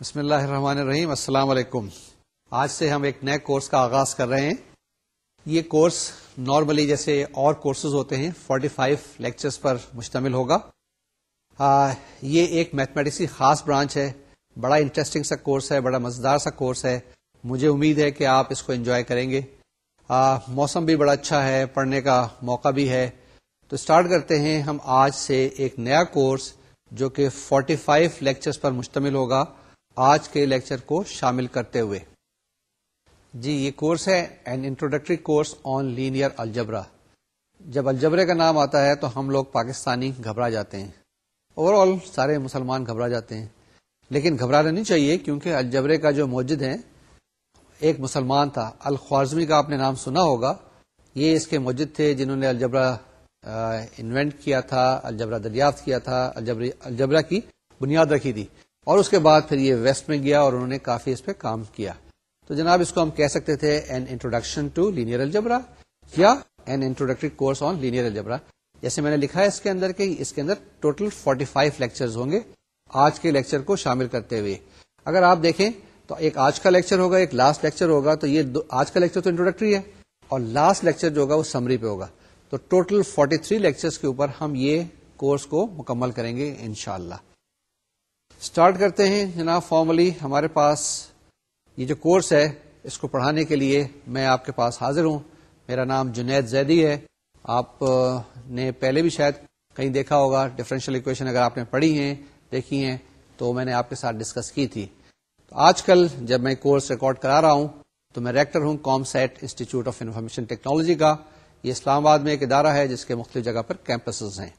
بسم اللہ الرحمن الرحیم السلام علیکم۔ آج سے ہم ایک نئے کورس کا آغاز کر رہے ہیں۔ یہ کورس نارملی جیسے اور کورسز ہوتے ہیں 45 فائیو لیکچرس پر مشتمل ہوگا۔ آ, یہ ایک میتھمیٹکس کی خاص برانچ ہے۔ بڑا انٹرسٹنگ سا کورس ہے بڑا مزدار سا کورس ہے۔ مجھے امید ہے کہ آپ اس کو انجوائے کریں گے۔ آ, موسم بھی بڑا اچھا ہے پڑھنے کا موقع بھی ہے۔ تو اسٹارٹ کرتے ہیں ہم آج سے ایک نیا کورس جو کہ 45 فائیو پر مشتمل ہوگا۔ آج کے لیکچر کو شامل کرتے ہوئے۔ جی یہ کورس ہے an introductory course on linear algebra جب الجبرے کا نام آتا ہے تو ہم لوگ پاکستانی گھبرا جاتے ہیں۔ اوور آل سارے مسلمان گھبرا جاتے ہیں۔ لیکن گھبرانا نہیں چاہیے، کیونکہ الجبرے کا جو موجد ہے ایک مسلمان تھا۔ الخوارزمی کا آپ نے نام سنا ہوگا۔ یہ اس کے موجد تھے جنہوں نے الجبرا انوینٹ کیا تھا، الجبرا دریافت کیا تھا الجبرا کی بنیاد رکھی تھی۔ اور اس کے بعد پھر یہ ویسٹ میں گیا اور انہوں نے کافی اس پہ کام کیا۔ تو جناب، اس کو ہم کہہ سکتے تھے an introduction to linear algebra یا an introductory course on linear algebra جیسے میں نے لکھا ہے اس کے اندر کہ اس کے اندر ٹوٹل 45 فائیو لیکچر ہوں گے آج کے لیکچر کو شامل کرتے ہوئے۔ اگر آپ دیکھیں تو ایک آج کا لیکچر ہوگا، ایک لاسٹ لیکچر ہوگا، تو یہ آج کا لیکچر تو انٹروڈکٹری ہے اور لاسٹ لیکچر جو ہوگا وہ سمری پہ ہوگا۔ تو ٹوٹل 43 تھری لیکچر کے اوپر ہم یہ کورس کو مکمل کریں گے انشاءاللہ۔ اللہ اسٹارٹ کرتے ہیں جناب فارملی ہمارے پاس یہ جو کورس ہے، اس کو پڑھانے کے لیے میں آپ کے پاس حاضر ہوں۔ میرا نام جنید زیدی ہے۔ آپ نے پہلے بھی شاید کہیں دیکھا ہوگا ڈفرینشیل اکویشن اگر آپ نے پڑھی ہیں، دیکھی ہیں، تو میں نے آپ کے ساتھ ڈسکس کی تھی۔ تو آج کل جب میں کورس ریکارڈ کرا رہا ہوں، تو میں ریکٹر ہوں COMSATS institute of information technology کا۔ یہ اسلام آباد میں ایک ادارہ ہے جس کے مختلف جگہ پر کیمپسز ہیں۔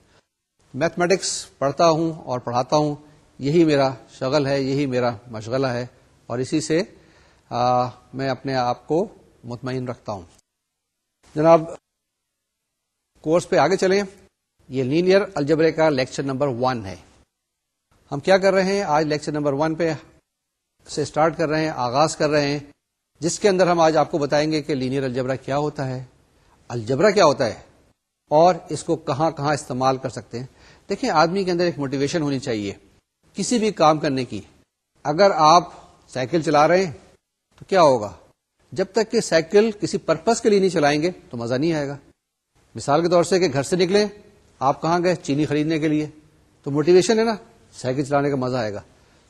میتھمیٹکس پڑھتا ہوں اور پڑھاتا ہوں۔ یہی میرا شغل ہے یہی میرا مشغلہ ہے اور اسی سے آ, میں اپنے آپ کو مطمئن رکھتا ہوں۔ جناب کورس پہ آگے چلیں۔ یہ لینئر الجبرے کا لیکچر نمبر ون ہے۔ ہم کیا کر رہے ہیں؟ آج لیکچر نمبر ون پہ سے اسٹارٹ کر رہے ہیں آغاز کر رہے ہیں۔ جس کے اندر ہم آج آپ کو بتائیں گے کہ لینئر الجبرا کیا ہوتا ہے۔ الجبرا کیا ہوتا ہے؟ اور اس کو کہاں کہاں استعمال کر سکتے ہیں؟ دیکھیں آدمی کے اندر ایک موٹیویشن ہونی چاہیے۔ کسی بھی کام کرنے کی۔ اگر آپ سائیکل چلا رہے ہیں تو کیا ہوگا؟ جب تک کہ سائیکل کسی پرپز کے لیے نہیں چلائیں گے تو مزہ نہیں آئے گا۔ مثال کے طور سے کہ گھر سے نکلے آپ کہاں گئے؟ چینی خریدنے کے لیے۔ تو موٹیویشن ہے نا، سائیکل چلانے کا مزہ آئے گا۔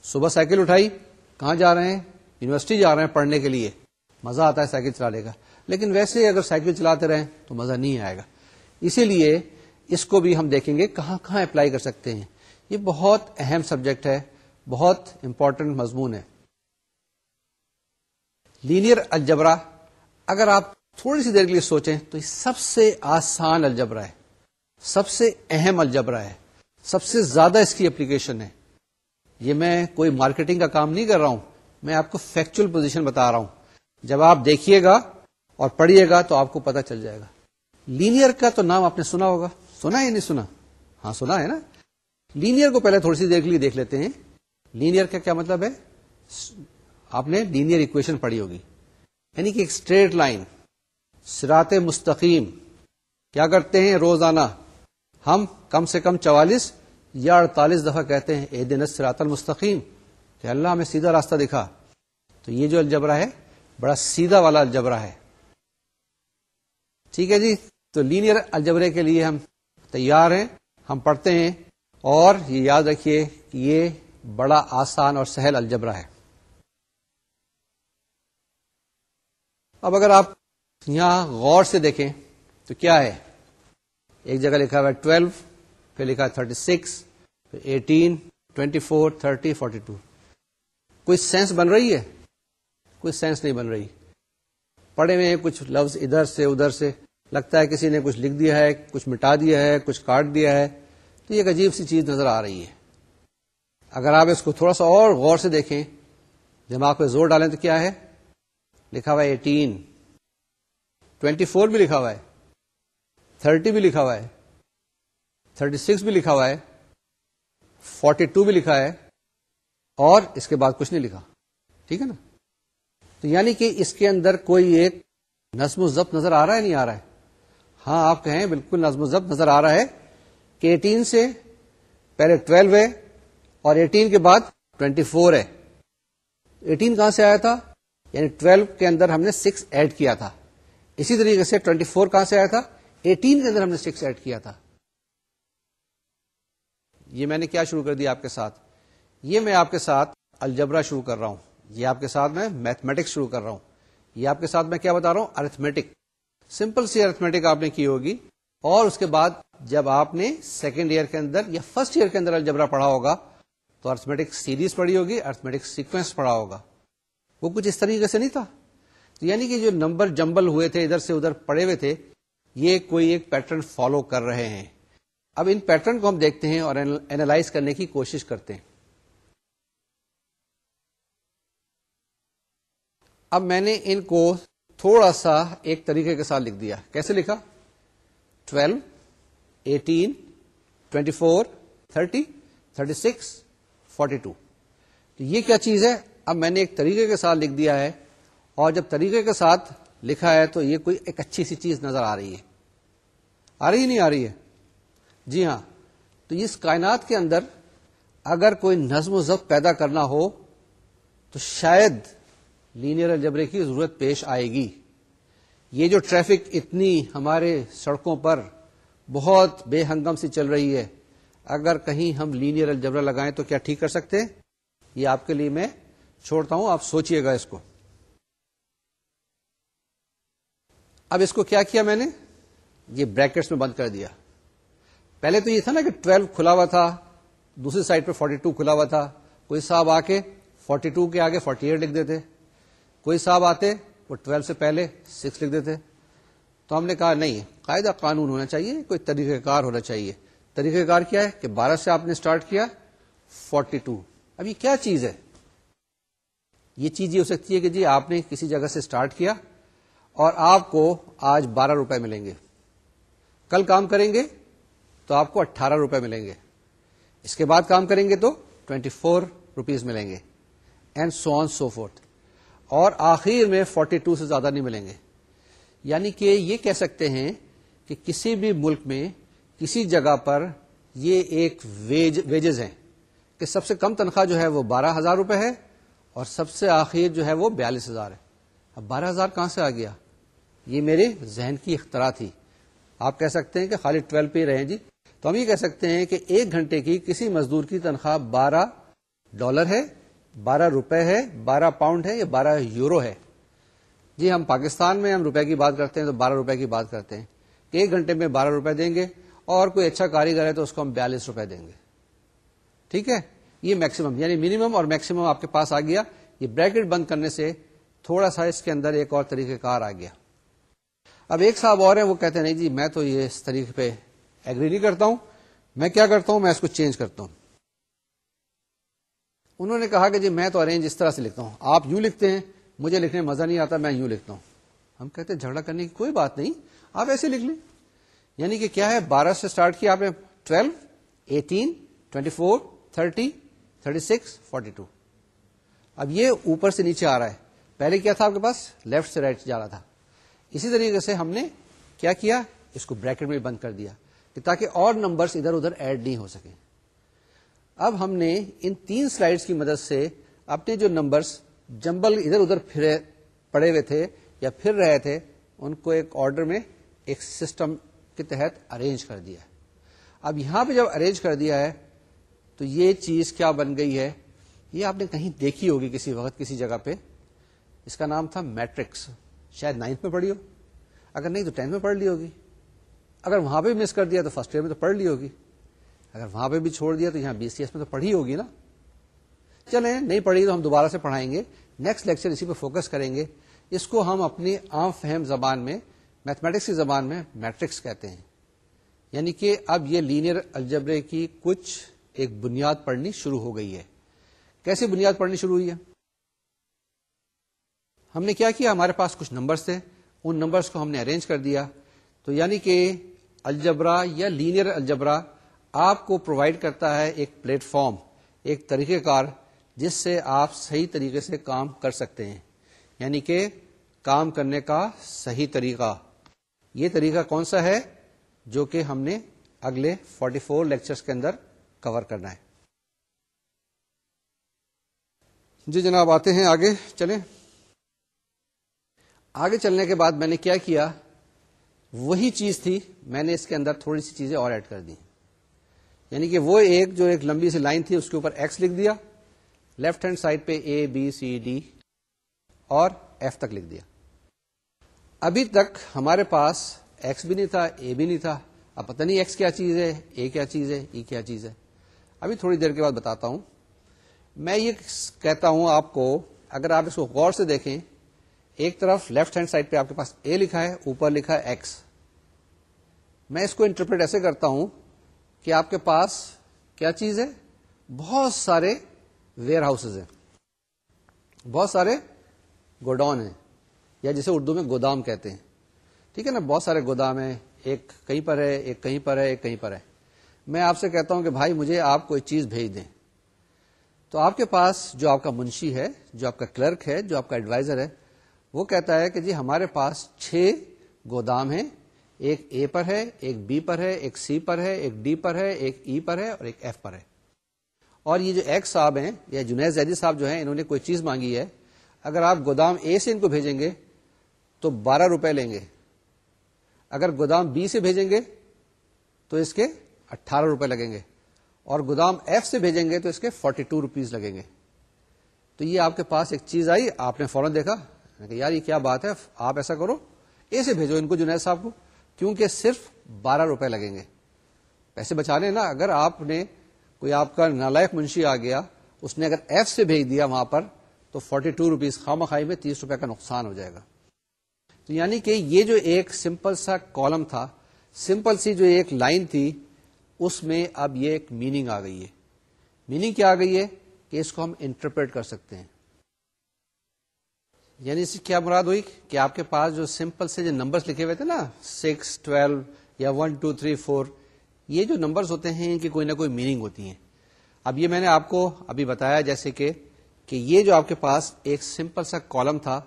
صبح سائیکل اٹھائی، کہاں جا رہے ہیں؟ یونیورسٹی جا رہے ہیں پڑھنے کے لیے۔ مزہ آتا ہے سائیکل چلانے کا۔ لیکن ویسے اگر سائیکل چلاتے رہیں تو مزہ نہیں آئے گا۔ اسی لیے اس کو بھی ہم دیکھیں گے کہاں کہاں اپلائی کر سکتے ہیں۔ یہ بہت اہم سبجیکٹ ہے، بہت امپورٹنٹ مضمون ہے۔ لینئر الجبرا، اگر آپ تھوڑی سی دیر کے لیے سوچیں تو یہ سب سے آسان الجبرا ہے، سب سے اہم الجبرا ہے، سب سے زیادہ اس کی اپلیکیشن ہے۔ یہ میں کوئی مارکیٹنگ کا کام نہیں کر رہا ہوں، میں آپ کو فیکچوئل پوزیشن بتا رہا ہوں۔ جب آپ دیکھیے گا اور پڑھیے گا تو آپ کو پتا چل جائے گا۔ لینئر کا تو نام آپ نے سنا ہوگا، سنا یا نہیں سنا؟ ہاں سنا ہے نا؟ لینئر کو پہلے تھوڑی سی دیر کے لیے دیکھ لیتے ہیں۔ لینئر کا کیا مطلب ہے؟ آپ نے لینئر اکویشن پڑھی ہوگی۔ یعنی کہ ایک اسٹریٹ لائن سرات مستقیم۔ کیا کرتے ہیں؟ روزانہ۔ ہم کم سے کم چوالیس یا اڑتالیس دفعہ کہتے ہیں، اے دن سرات المستقیم۔ کہ اللہ ہمیں سیدھا راستہ دکھا۔ تو یہ جو الجبرا ہے، بڑا سیدھا والا الجبرا ہے۔ ٹھیک ہے جی؟ تو لینئر الجبرے کے لیے ہم تیار ہیں۔ ہم پڑھتے ہیں۔ اور یہ یاد رکھیے کہ یہ بڑا آسان اور سہل الجبرا ہے۔ اب اگر آپ یہاں غور سے دیکھیں تو کیا ہے؟ ایک جگہ لکھا ہوا ہے ٹویلو، پھر لکھا ہے تھرٹی سکس، پھر eighteen, twenty four, thirty, forty two. کوئی سینس بن رہی ہے؟ کوئی سینس نہیں بن رہی۔ پڑھے ہوئے کچھ لفظ ادھر سے ادھر سے۔ لگتا ہے کسی نے کچھ لکھ دیا ہے، کچھ مٹا دیا ہے، کچھ کاٹ دیا ہے۔ تو یہ ایک عجیب سی چیز نظر آ رہی ہے۔ اگر آپ اس کو تھوڑا سا اور غور سے دیکھیں، دماغ پہ زور ڈالیں تو کیا ہے؟ لکھا ہوا ہے ایٹین ٹوینٹی فور بھی لکھا ہوا ہے تھرٹی بھی لکھا ہوا ہے تھرٹی سکس بھی لکھا ہوا ہے فورٹی ٹو بھی لکھا ہے، اور اس کے بعد کچھ نہیں لکھا۔ ٹھیک ہے نا؟ تو یعنی کہ اس کے اندر کوئی ایک نظم و ضبط نظر آ رہا ہے نہیں آ رہا ہے؟ ہاں آپ کہیں بالکل نظم و ضبط نظر آ رہا ہے۔ کہ ایٹین سے، پہلے ٹویلو ہے، اور ایٹین کے بعد ٹوینٹی فور ہے۔ ایٹین کہاں سے آیا تھا؟ یعنی ٹویلو کے اندر ہم نے سکس ایڈ کیا تھا۔ اسی طریقے سے ٹوینٹی فور کہاں سے آیا تھا؟ ایٹین کے اندر ہم نے سکس ایڈ کیا تھا۔ یہ میں نے کیا شروع کر دیا آپ کے ساتھ؟ یہ میں آپ کے ساتھ الجبرا شروع کر رہا ہوں۔ یہ آپ کے ساتھ میں میتھمیٹکس شروع کر رہا ہوں۔ یہ آپ کے ساتھ میں کیا بتا رہا ہوں؟ ارتھمیٹک۔ سمپل سی ارتھمیٹک آپ نے کی ہوگی۔ اور اس کے بعد جب آپ نے سیکنڈ ایئر کے اندر یا فرسٹ ایئر کے اندر الجبرا پڑھا ہوگا، تو ارتھمیٹک سیریز پڑھی ہوگی ارتھمیٹک سیکوینس پڑھا ہوگا۔ وہ کچھ اس طریقے سے نہیں تھا۔ تو یعنی کہ جو نمبر جمبل ہوئے تھے، ادھر سے ادھر پڑے ہوئے تھے، یہ کوئی ایک پیٹرن فالو کر رہے ہیں۔ اب ان پیٹرن کو ہم دیکھتے ہیں اور اینالائز کرنے کی کوشش کرتے ہیں۔ اب میں نے ان کو تھوڑا سا ایک طریقے کے ساتھ لکھ دیا۔ کیسے لکھا؟ Twelve, eighteen, twenty four, thirty thirty six, forty two. یہ کیا چیز ہے؟ اب میں نے ایک طریقے کے ساتھ لکھ دیا ہے، اور جب طریقے کے ساتھ لکھا ہے تو یہ کوئی ایک اچھی سی چیز نظر آ رہی ہے۔ آ رہی نہیں آ رہی ہے۔ جی ہاں۔ تو اس کائنات کے اندر اگر کوئی نظم و ضبط پیدا کرنا ہو تو شاید لینئر الجبرے کی ضرورت پیش آئے گی۔ یہ جو ٹریفک اتنی ہمارے سڑکوں پر بہت بے ہنگم سے چل رہی ہے، اگر کہیں ہم لینئر الجبرا لگائیں تو کیا ٹھیک کر سکتے؟ یہ آپ کے لیے میں چھوڑتا ہوں، آپ سوچئے گا اس کو۔ اب اس کو کیا کیا میں نے؟ یہ بریکٹس میں بند کر دیا۔ پہلے تو یہ تھا نا کہ ٹویلو کھلا ہوا تھا، دوسری سائڈ پہ فورٹی ٹو کھلا ہوا تھا۔ کوئی صاحب آ کے فورٹی ٹو کے آگے فورٹی ایٹ لکھ دیتے۔ کوئی صاحب آتے وہ ٹویلو سے پہلے سکس لکھ دیتے تو ہم نے کہا نہیں، قاعدہ قانون ہونا چاہیے، کوئی طریقہ کار ہونا چاہیے۔ طریقہ کار کیا ہے کہ بارہ سے آپ نے اسٹارٹ کیا، فورٹی ٹو۔ اب یہ کیا چیز ہے؟ یہ چیز یہ ہو سکتی ہے کہ جی آپ نے کسی جگہ سے اسٹارٹ کیا اور آپ کو آج بارہ روپے ملیں گے۔ کل کام کریں گے تو آپ کو اٹھارہ روپے ملیں گے۔ اس کے بعد کام کریں گے تو ٹوینٹی فور روپیز ملیں گے۔ And so on so fourth اور آخر میں فورٹی ٹو سے زیادہ نہیں ملیں گے۔ یعنی کہ یہ کہہ سکتے ہیں کہ کسی بھی ملک میں، کسی جگہ پر یہ ایک ویج ویجز ہیں کہ سب سے کم تنخواہ جو ہے وہ بارہ ہزار روپے ہے اور سب سے آخر جو ہے وہ بیالیس ہزار ہے۔ اب بارہ ہزار کہاں سے آ گیا؟ یہ میرے ذہن کی اختراع تھی۔ آپ کہہ سکتے ہیں کہ خالی ٹویلو پہ رہے جی۔ تو ہم یہ کہہ سکتے ہیں کہ ایک گھنٹے کی کسی مزدور کی تنخواہ بارہ ڈالر ہے بارہ روپے ہے، بارہ پاؤنڈ ہے یا بارہ یورو ہے۔ جی ہم پاکستان میں ہم روپے کی بات کرتے ہیں تو بارہ روپے کی بات کرتے ہیں۔ ایک گھنٹے میں بارہ روپے دیں گے اور کوئی اچھا کاریگر ہے تو اس کو ہم بیالیس روپے دیں گے۔ ٹھیک ہے؟ یہ میکسیمم یعنی منیمم اور میکسیمم آپ کے پاس آ گیا۔ یہ بریکٹ بند کرنے سے تھوڑا سا اس کے اندر ایک اور طریقہ کار آ گیا۔ اب ایک صاحب اور ہیں، وہ کہتے ہیں، نہیں جی میں تو یہ اس طریقے پہ ایگری نہیں کرتا ہوں۔ میں کیا کرتا ہوں؟ میں اس کو چینج کرتا ہوں۔ انہوں نے کہا کہ جی میں تو ارینج اس طرح سے لکھتا ہوں۔ آپ یوں لکھتے ہیں، مجھے لکھنے میں مزہ نہیں آتا، میں یوں لکھتا ہوں۔ ہم کہتے ہیں جھگڑا کرنے کی کوئی بات نہیں، آپ ایسے لکھ لیں۔ یعنی کہ کیا ہے، بارہ سے اسٹارٹ کیا آپ نے؟ Twelve, eighteen, twenty four, thirty thirty six, forty two. اب یہ اوپر سے نیچے آ رہا ہے۔ پہلے کیا تھا آپ کے پاس؟ لیفٹ سے رائٹ جا رہا تھا۔ اسی طریقے سے ہم نے کیا کیا؟ اس کو بریکٹ میں بند کر دیا، کہ تاکہ اور نمبرز ادھر ادھر ایڈ نہیں ہو سکے اب ہم نے ان تین سلائڈز کی مدد سے اپنے جو نمبرز جمبل ادھر ادھر پھرے پڑے ہوئے تھے یا پھر رہے تھے، ان کو ایک آرڈر میں ایک سسٹم کے تحت ارینج کر دیا اب یہاں پہ جب ارینج کر دیا ہے، تو یہ چیز کیا بن گئی ہے؟ یہ آپ نے کہیں دیکھی ہوگی کسی وقت کسی جگہ پہ۔ اس کا نام تھا میٹرکس۔ شاید نائنتھ میں پڑھی ہو۔ اگر نہیں تو ٹینتھ میں پڑھ لی ہوگی۔ اگر وہاں پہ مس کر دیا تو فرسٹ ایئر میں تو پڑھ لی ہوگی۔ اگر وہاں پہ بھی چھوڑ دیا تو یہاں بی سی ایس میں تو پڑھی ہوگی نا۔ چلیں، نہیں پڑھی تو ہم دوبارہ سے پڑھائیں گے۔ نیکسٹ لیکچر اسی پہ فوکس کریں گے۔ اس کو ہم اپنی عام فہم زبان میں میتھمیٹکس کی زبان میں میٹرکس کہتے ہیں۔ یعنی کہ اب یہ لینئر الجبرے کی کچھ ایک بنیاد پڑھنی شروع ہو گئی ہے۔ کیسی بنیاد پڑھنی شروع ہوئی ہے؟ ہم نے کیا کیا؟ ہمارے پاس کچھ نمبرس تھے۔ ان نمبرس کو ہم نے ارینج کر دیا۔ تو یعنی کہ الجبرا یا لینئر الجبرا آپ کو پرووائڈ کرتا ہے ایک پلیٹ فارم ایک طریقہ کار، جس سے آپ صحیح طریقے سے کام کر سکتے ہیں۔ یعنی کہ کام کرنے کا صحیح طریقہ۔ یہ طریقہ کون سا ہے؟ جو کہ ہم نے اگلے 44 فور لیکچرس کے اندر کور کرنا ہے۔ جی جناب، آتے ہیں آگے، چلیں۔ آگے چلنے کے بعد میں نے کیا کیا؟ وہی چیز تھی، میں نے اس کے اندر تھوڑی سی چیزیں اور ایڈ کر دی یعنی کہ وہ ایک جو ایک لمبی سی لائن تھی، اس کے اوپر ایکس لکھ دیا لیفٹ ہینڈ سائڈ پہ اے بی سی ڈی اور ایف تک لکھ دیا۔ ابھی تک ہمارے پاس ایکس بھی نہیں تھا اے بھی نہیں تھا۔ اب پتہ نہیں ایکس کیا چیز ہے اے کیا چیز ہے ای کیا چیز ہے۔ ابھی تھوڑی دیر کے بعد بتاتا ہوں۔ میں یہ کہتا ہوں آپ کو، اگر آپ اس کو غور سے دیکھیں، ایک طرف لیفٹ ہینڈ سائڈ پہ آپ کے پاس اے لکھا ہے، اوپر لکھا ہے ایکس میں اس کو انٹرپریٹ ایسے کرتا ہوں کہ آپ کے پاس کیا چیز ہے؟ بہت سارے ویئر ہاؤسز ہیں۔ بہت سارے گوڈاؤن ہیں، یا جسے اردو میں گودام کہتے ہیں۔ ٹھیک ہے نا؟ بہت سارے گودام ہیں۔ ایک کہیں پر ہے، ایک کہیں پر ہے، ایک کہیں پر ہے۔ میں آپ سے کہتا ہوں کہ بھائی، مجھے آپ کوئی چیز بھیج دیں۔ تو آپ کے پاس جو آپ کا منشی ہے، جو آپ کا کلرک ہے، جو آپ کا ایڈوائزر ہے، وہ کہتا ہے کہ جی ہمارے پاس چھ گودام ہیں۔ ایک اے پر ہے، ایک بی پر ہے، ایک سی پر ہے، ایک ڈی پر ہے، ایک ای پر ہے اور ایک ایف پر ہے۔ اور یہ جو ایکس صاحب ہیں، یا جنید زیدی صاحب جو ہیں، انہوں نے کوئی چیز مانگی ہے، اگر آپ گودام اے سے ان کو بھیجیں گے تو بارہ روپے لیں گے۔ اگر گودام بی سے بھیجیں گے تو اس کے اٹھارہ روپے لگیں گے۔ اور گودام ایف سے بھیجیں گے تو اس کے فورٹی ٹو روپیز لگیں گے۔ تو یہ آپ کے پاس ایک چیز آئی، آپ نے فوراً دیکھا۔ کہ یار یہ کیا بات ہے، آپ ایسا کرو، اے سے بھیجو ان کو، جنید صاحب کو۔ کیونکہ صرف بارہ روپے لگیں گے۔ پیسے بچانے نا، اگر آپ نے کوئی آپ کا نالائق منشی آ گیا، اس نے اگر ایف سے بھیج دیا وہاں پر، تو فورٹی ٹو روپیز خام خائی میں تیس روپے کا نقصان ہو جائے گا۔ تو یعنی کہ یہ جو ایک سمپل سا کالم تھا سمپل سی جو ایک لائن تھی، اس میں اب یہ ایک میننگ آ گئی ہے۔ میننگ کیا آ گئی ہے؟ کہ اس کو ہم انٹرپریٹ کر سکتے ہیں۔ یعنی اس سے کیا مراد ہوئی کہ آپ کے پاس جو سمپل سے جو نمبرز لکھے ہوئے تھے نا سکس ٹویلو یا ون ٹو تھری فور یہ جو نمبرز ہوتے ہیں، ان کی کوئی نہ کوئی میننگ ہوتی ہیں۔ اب یہ میں نے آپ کو ابھی بتایا جیسے کہ کہ یہ جو آپ کے پاس ایک سمپل سا کالم تھا،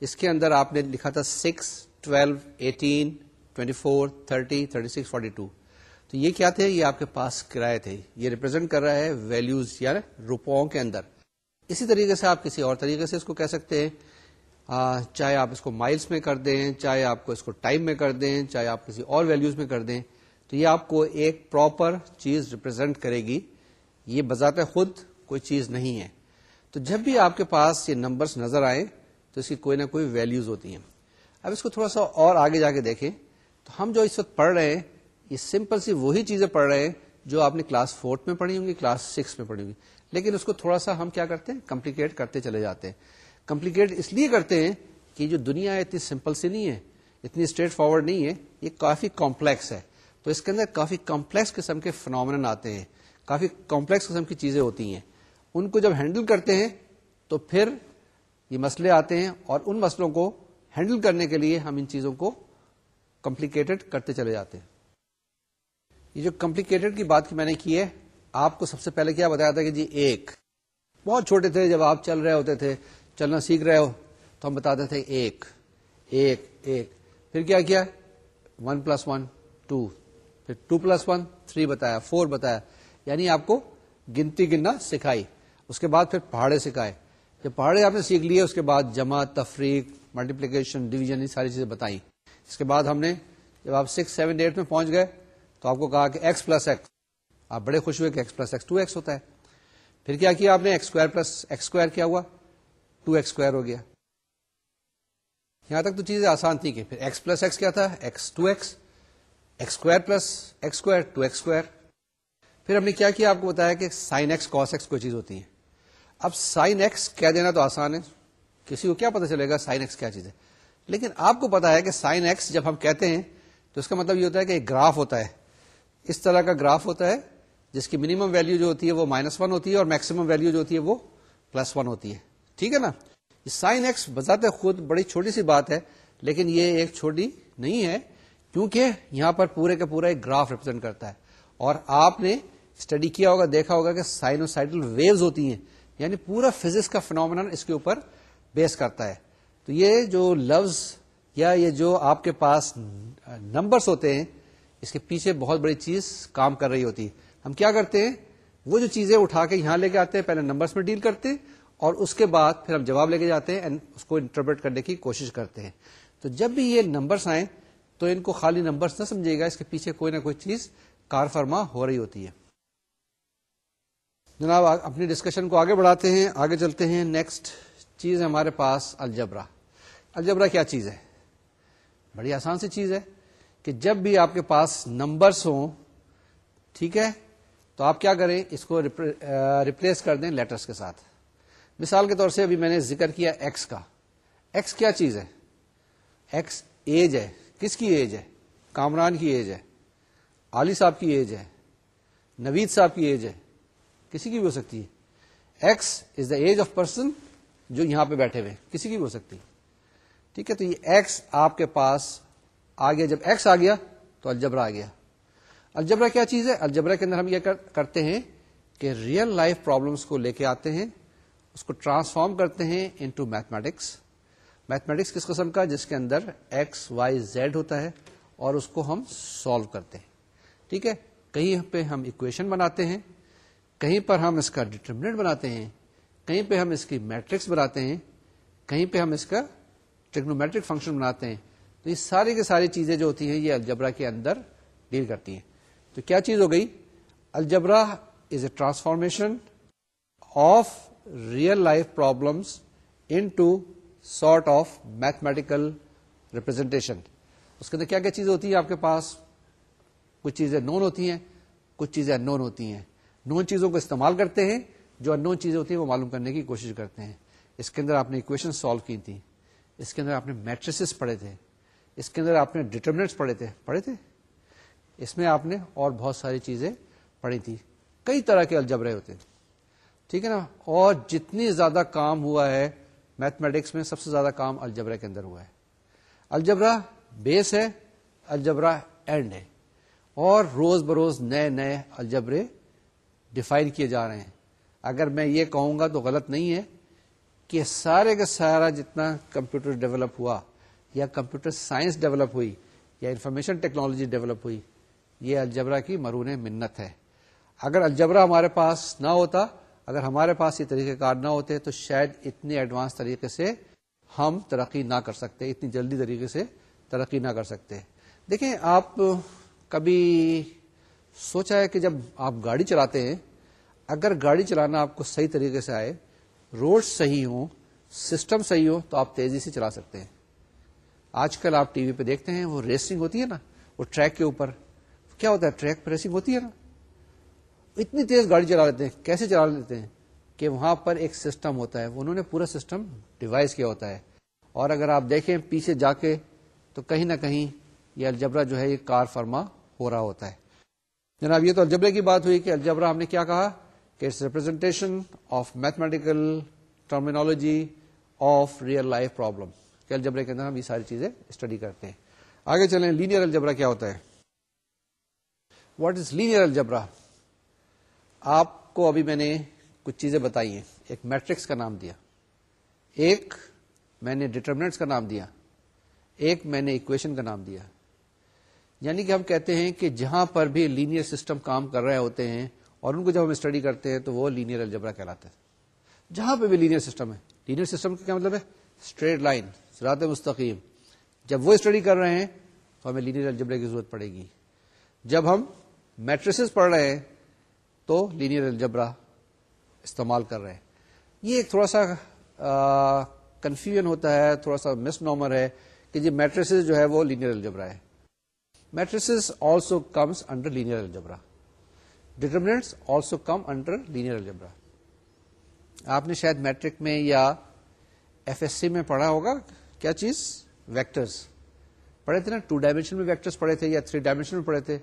اس کے اندر آپ نے لکھا تھا six twelve eighteen twenty four thirty thirty six forty two تو یہ کیا تھے؟ یہ آپ کے پاس کرایہ تھے۔ یہ ریپرزینٹ کر رہا ہے ویلوز یا یعنی روپوں کے اندر۔ اسی طریقے سے آپ کسی اور طریقے سے اس کو کہہ سکتے ہیں۔ چاہے آپ اس کو مائلس میں کر دیں، چاہے آپ کو اس کو ٹائم میں کر دیں، چاہے آپ کسی اور ویلوز میں کر دیں، تو یہ آپ کو ایک پراپر چیز ریپرزینٹ کرے گی۔ یہ بذات خود کوئی چیز نہیں ہے۔ تو جب بھی آپ کے پاس یہ نمبرز نظر آئے تو اس کی کوئی نہ کوئی ویلوز ہوتی ہیں۔ اب اس کو تھوڑا سا اور آگے جا کے دیکھیں۔ تو ہم جو اس وقت پڑھ رہے ہیں، یہ سمپل سی وہی چیزیں پڑھ رہے ہیں جو آپ نے کلاس فورتھ میں پڑھی ہوں گی کلاس سکس میں پڑھی ہوں گی۔ لیکن اس کو تھوڑا سا ہم کیا کرتے ہیں؟ کمپلیکیٹ کرتے چلے جاتے ہیں۔ کمپلیکیٹ اس لیے کرتے ہیں کہ جو دنیا ہے اتنی سمپل سی نہیں ہے، اتنی اسٹریٹ فارورڈ نہیں ہے، یہ کافی کمپلیکس ہے۔ تو اس کے اندر کافی کمپلیکس قسم کے فنومن آتے ہیں، کافی کمپلیکس قسم کی چیزیں ہوتی ہیں۔ ان کو جب ہینڈل کرتے ہیں تو پھر یہ مسئلے آتے ہیں اور ان مسئلوں کو ہینڈل کرنے کے لیے ہم ان چیزوں کو کمپلیکیٹڈ کرتے چلے جاتے ہیں۔ یہ جو کمپلیکیٹڈ کی بات کی میں نے کی ہے، آپ کو سب سے پہلے کیا بتایا تھا کہ جی ایک، بہت چھوٹے تھے جب آپ چل رہے ہوتے تھے۔ چلنا سیکھ رہے ہو تو ہم بتاتے تھے ایک ایک ایک۔ پھر کیا کیا؟ One plus one, two. پھر ٹو پلس ون، تھری بتایا، فور بتایا۔ یعنی آپ کو گنتی گننا سکھائی۔ اس کے بعد پھر پہاڑے سکھائے۔ جب پہاڑے آپ نے سیکھ لیے، اس کے بعد جمع، تفریق ملٹیپلیکیشن ڈویژن یہ ساری چیزیں بتائیں۔ اس کے بعد ہم نے جب آپ سکس سیون ایٹ میں پہنچ گئے، تو آپ کو کہا کہ ایکس پلس ایکس آپ بڑے خوش ہوئے کہ X plus X two X ہوتا ہے۔ پھر کیا کیا آپ نے؟ X square plus X square کیا ہوا۔ ٹو ایکس اسکوائر ہو گیا۔ یہاں تک تو چیزیں آسان تھی کہ پھر ایکس پلس ایکس کیا تھا؟ X two X X square plus X square two X square. پھر ہم نے کیا کیا؟ آپ کو بتایا کہ سائن ایکس، کاس ایکس کوئی چیز ہوتی ہے اب سائن ایکس کہہ دینا تو آسان ہے۔ کسی کو کیا پتا چلے گا سائن ایکس کیا چیز ہے۔ لیکن آپ کو پتا ہے کہ سائن ایکس جب ہم کہتے ہیں تو اس کا مطلب یہ ہوتا ہے کہ ایک گراف ہوتا ہے۔ اس طرح کا گراف ہوتا ہے جس کی منیمم ویلو جو ہوتی ہے وہ مائنس ون ہوتی ہے اور میکسیمم ویلو جو ہوتی ہے وہ پلس ون ہوتی ہے۔ ٹھیک ہے نا؟ سائن ایکس بذات خود بڑی چھوٹی سی بات ہے، لیکن یہ ایک چھوٹی نہیں ہے، کیونکہ یہاں پر پورے کا پورا ایک گراف ریپرزینٹ کرتا ہے۔ اور آپ نے اسٹڈی کیا ہوگا، دیکھا ہوگا کہ سائنوسائڈل ویوز ہوتی ہیں یعنی پورا فزکس کا فنومن اس کے اوپر بیس کرتا ہے۔ تو یہ جو لفظ یا یہ جو آپ کے پاس نمبرس ہوتے ہیں، اس کے پیچھے بہت بڑی چیز کام کر رہی ہوتی ہے۔ ہم کیا کرتے ہیں؟ وہ جو چیزیں اٹھا کے یہاں لے کے آتے ہیں، پہلے نمبرس میں ڈیل کرتے ہیں اور اس کے بعد پھر ہم جواب لے کے جاتے ہیں اس کو انٹرپریٹ کرنے کی کوشش کرتے ہیں۔ تو جب بھی یہ نمبرس آئیں تو ان کو خالی نمبرس نہ سمجھے گا، اس کے پیچھے کوئی نہ کوئی چیز کار فرما ہو رہی ہوتی ہے۔ جناب اپنی ڈسکشن کو آگے بڑھاتے ہیں، آگے چلتے ہیں۔ نیکسٹ چیز ہمارے پاس الجبرا الجبرا کیا چیز ہے؟ بڑی آسان سی چیز ہے کہ جب بھی آپ کے پاس نمبرس ہوں، ٹھیک ہے، تو آپ کیا کریں؟ اس کو ریپلیس کر دیں لیٹرس کے ساتھ۔ مثال کے طور سے ابھی میں نے ذکر کیا ایکس کا۔ ایکس کیا چیز ہے؟ ایکس ایج ہے۔ کس کی ایج ہے؟ کامران کی ایج ہے۔ علی صاحب کی ایج ہے۔ نوید صاحب کی ایج ہے۔ کسی کی بھی ہو سکتی ہے۔ X is the age of person جو یہاں پہ بیٹھے ہوئے کسی کی بھی ہو سکتی ٹھیک ہے، تو یہ ایکس آپ کے پاس آ گیا۔ جب ایکس آ گیا تو الجبرا آ گیا۔ الجبرا کیا چیز ہے؟ الجبرا کے اندر ہم یہ کرتے ہیں کہ ریئل لائف پرابلمس کو لے کے آتے ہیں۔ اس کو ٹرانسفارم کرتے ہیں انٹو میتھمیٹکس میتھمیٹکس کس قسم کا؟ جس کے اندر ایکس وائی زیڈ ہوتا ہے اور اس کو ہم سالو کرتے ہیں. ٹھیک ہے؟ کہیں پہ ہم اکویشن بناتے ہیں، کہیں پر ہم اس کا ڈٹرمنٹ بناتے ہیں، کہیں پہ ہم اس کی میٹرکس بناتے ہیں، کہیں پہ ہم اس کا ٹیکنومیٹرک فنکشن بناتے ہیں. تو یہ ساری کی ساری چیزیں جو ہوتی ہیں، یہ الجبرا کے اندر ڈیل کرتی ہیں. تو کیا چیز ہو گئی؟ Algebra is a transformation of real life problems into sort of mathematical representation اس کے اندر کیا کیا چیز ہوتی ہے آپ کے پاس؟ کچھ چیزیں نون ہوتی ہیں، کچھ چیزیں ان نون ہوتی ہیں۔ نون چیزوں کو استعمال کرتے ہیں، جو ان نون چیزیں ہوتی ہیں، وہ معلوم کرنے کی کوشش کرتے ہیں۔ اس کے اندر آپ نے اکویشن سالو کی تھی اس کے اندر آپ نے میٹریسز پڑھے تھے۔ اس کے اندر آپ نے ڈیٹرمنٹس پڑھے تھے۔ پڑھے تھے؟ اس میں آپ نے اور بہت ساری چیزیں پڑھی تھی۔ کئی طرح کے الجبرے ہوتے ہیں ٹھیک ہے نا؟ اور جتنی زیادہ کام ہوا ہے میتھمیٹکس میں سب سے زیادہ کام الجبرا کے اندر ہوا ہے۔ الجبرا بیس ہے الجبرا اینڈ ہے۔ اور روز بروز نئے نئے الجبرے ڈیفائن کیے جا رہے ہیں۔ اگر میں یہ کہوں گا تو غلط نہیں ہے کہ سارے کا سارا جتنا کمپیوٹر ڈیولپ ہوا یا کمپیوٹر سائنس ڈیولپ ہوئی یا انفارمیشن ٹیکنالوجی ڈیولپ ہوئی، یہ الجبرا کی مرون منت ہے۔ اگر الجبرا ہمارے پاس نہ ہوتا اگر ہمارے پاس یہ طریقہ کار نہ ہوتے تو شاید اتنے ایڈوانس طریقے سے ہم ترقی نہ کر سکتے، اتنی جلدی طریقے سے ترقی نہ کر سکتے۔ دیکھیں، آپ کبھی سوچا ہے کہ جب آپ گاڑی چلاتے ہیں، اگر گاڑی چلانا آپ کو صحیح طریقے سے آئے، روڈ صحیح ہوں، سسٹم صحیح ہو، تو آپ تیزی سے چلا سکتے ہیں۔ آج کل آپ ٹی وی پہ دیکھتے ہیں، وہ ریسنگ ہوتی ہے نا، وہ ٹریک کے اوپر۔ کیا ہوتا ہے؟ ٹریک پہ ریسنگ ہوتی ہے نا؟ اتنی تیز گاڑی چلا لیتے ہیں، کیسے چلا لیتے ہیں؟ کہ وہاں پر ایک سسٹم ہوتا ہے۔ انہوں نے پورا سسٹم ڈیوائز کیا ہوتا ہے۔ اور اگر آپ دیکھیں، پیچھے جا کے تو کہیں نہ کہیں یہ الجبرا جو ہے، یہ کار فرما ہو رہا ہوتا ہے۔ جناب، یہ تو الجبرے کی بات ہوئی کہ الجبرا، ہم نے کیا کہا؟ کہ it's representation of mathematical terminology of real life problem کہ الجبرے کے اندر ہم یہ ساری چیزیں اسٹڈی کرتے ہیں۔ آگے چلیں لینئر الجبرا کیا ہوتا ہے؟ واٹ از لینئر الجبرا آپ کو ابھی میں نے کچھ چیزیں بتائی ہیں۔ ایک میٹرکس کا نام دیا۔ ایک میں نے ڈیٹرمنٹس کا نام دیا۔ ایک میں نے اکویشن کا نام دیا۔ یعنی کہ ہم کہتے ہیں کہ جہاں پر بھی لینئر سسٹم کام کر رہے ہوتے ہیں اور ان کو جب ہم اسٹڈی کرتے ہیں تو وہ لینئر الجبرا کہلاتے ہیں۔ جہاں پہ بھی لینئر سسٹم ہے۔ لینئر سسٹم کا کیا مطلب ہے؟ اسٹریٹ لائن سرات مستقیم۔ جب وہ اسٹڈی کر رہے ہیں تو ہمیں لینئر الجبرا کی ضرورت پڑے گی۔ جب ہم میٹریس پڑھ رہے ہیں تو لینئر الجبرا استعمال کر رہے ہیں۔ یہ ایک تھوڑا سا کنفیوژن ہوتا ہے، تھوڑا سا مس نارمر ہے کہ جی میٹریس جو ہے وہ لینئر الجبرا ہے۔ Matrices also comes under linear algebra determinants also come under linear algebra آپ نے شاید میٹرک میں یا ایف ایس سی میں پڑھا ہوگا، کیا چیز؟ ویکٹرز پڑھے تھے نا؟ ٹو ڈائمینشن میں ویکٹرز پڑھے تھے یا تھری ڈائمینشن میں پڑھے تھے؟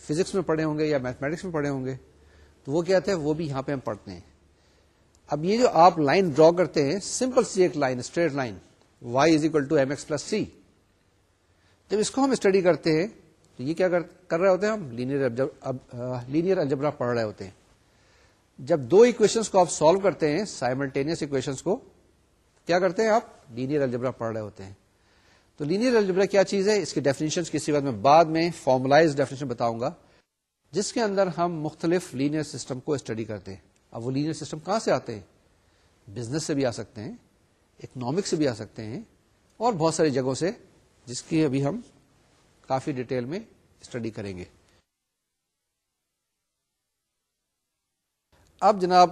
فزکس میں پڑھے ہوں گے یا میتھمیٹکس میں پڑھے ہوں گے۔ تو وہ کیا تھے؟ وہ بھی یہاں پہ ہم پڑھتے ہیں۔ اب یہ جو آپ لائن ڈرا کرتے ہیں، سمپل سی ایک line, straight line. Y is equal to M X plus C جب اس کو ہم اسٹڈی کرتے ہیں، تو یہ کیا کر رہے ہوتے ہیں ہم؟ لینئر الجبرا پڑھ رہے ہوتے ہیں۔ جب دو اکویشنس کو آپ سالو کرتے ہیں سائملٹینئس اکویشنس کو، کیا کرتے ہیں آپ؟ لینئر الجبرا پڑھ رہے ہوتے ہیں۔ تو لینئر الجبرا کیا چیز ہے؟ اس کی ڈیفینیشن کسی بات میں بعد میں فارملائز ڈیفینیشن بتاؤں گا۔ جس کے اندر ہم مختلف لینئر سسٹم کو اسٹڈی کرتے ہیں۔ اب وہ لینئر سسٹم کہاں سے آتے ہیں؟ بزنس سے بھی آ سکتے ہیں اکنامک سے بھی آ سکتے ہیں اور بہت ساری جگہوں سے، جس کی ابھی ہم کافی ڈیٹیل میں اسٹڈی کریں گے۔ اب جناب،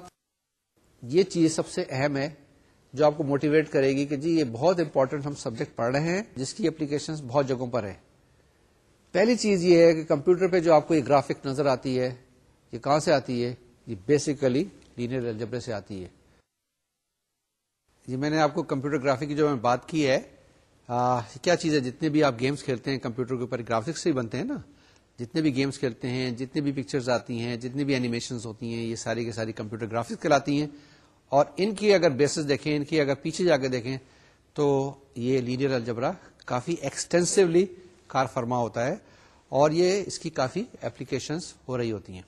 یہ چیز سب سے اہم ہے جو آپ کو موٹیویٹ کرے گی کہ جی یہ بہت امپورٹنٹ ہم سبجیکٹ پڑھ رہے ہیں، جس کی اپلیکیشن بہت جگہوں پر ہے پہلی چیز یہ ہے کہ کمپیوٹر پہ جو آپ کو یہ گرافک نظر آتی ہے یہ کہاں سے آتی ہے؟ یہ بیسیکلی لینئر الجبرے سے آتی ہے۔ یہ میں نے آپ کو کمپیوٹر گرافک کی جو میں بات کی ہے آ, کیا چیز ہے؟ جتنے بھی آپ گیمز کھیلتے ہیں کمپیوٹر کے اوپر گرافکس سے ہی بنتے ہیں نا۔ جتنے بھی گیمز کھیلتے ہیں جتنے بھی پکچرز آتی ہیں جتنی بھی اینیمیشن ہوتی ہیں یہ ساری کی ساری کمپیوٹر گرافکس کہلاتی ہیں۔ اور ان کی اگر بیسز دیکھیں ان کی اگر پیچھے جا کے دیکھیں تو یہ لینئر الجبرا کافی ایکسٹینسولی کار فرما ہوتا ہے اور یہ اس کی کافی اپلیکیشنس ہو رہی ہوتی ہیں۔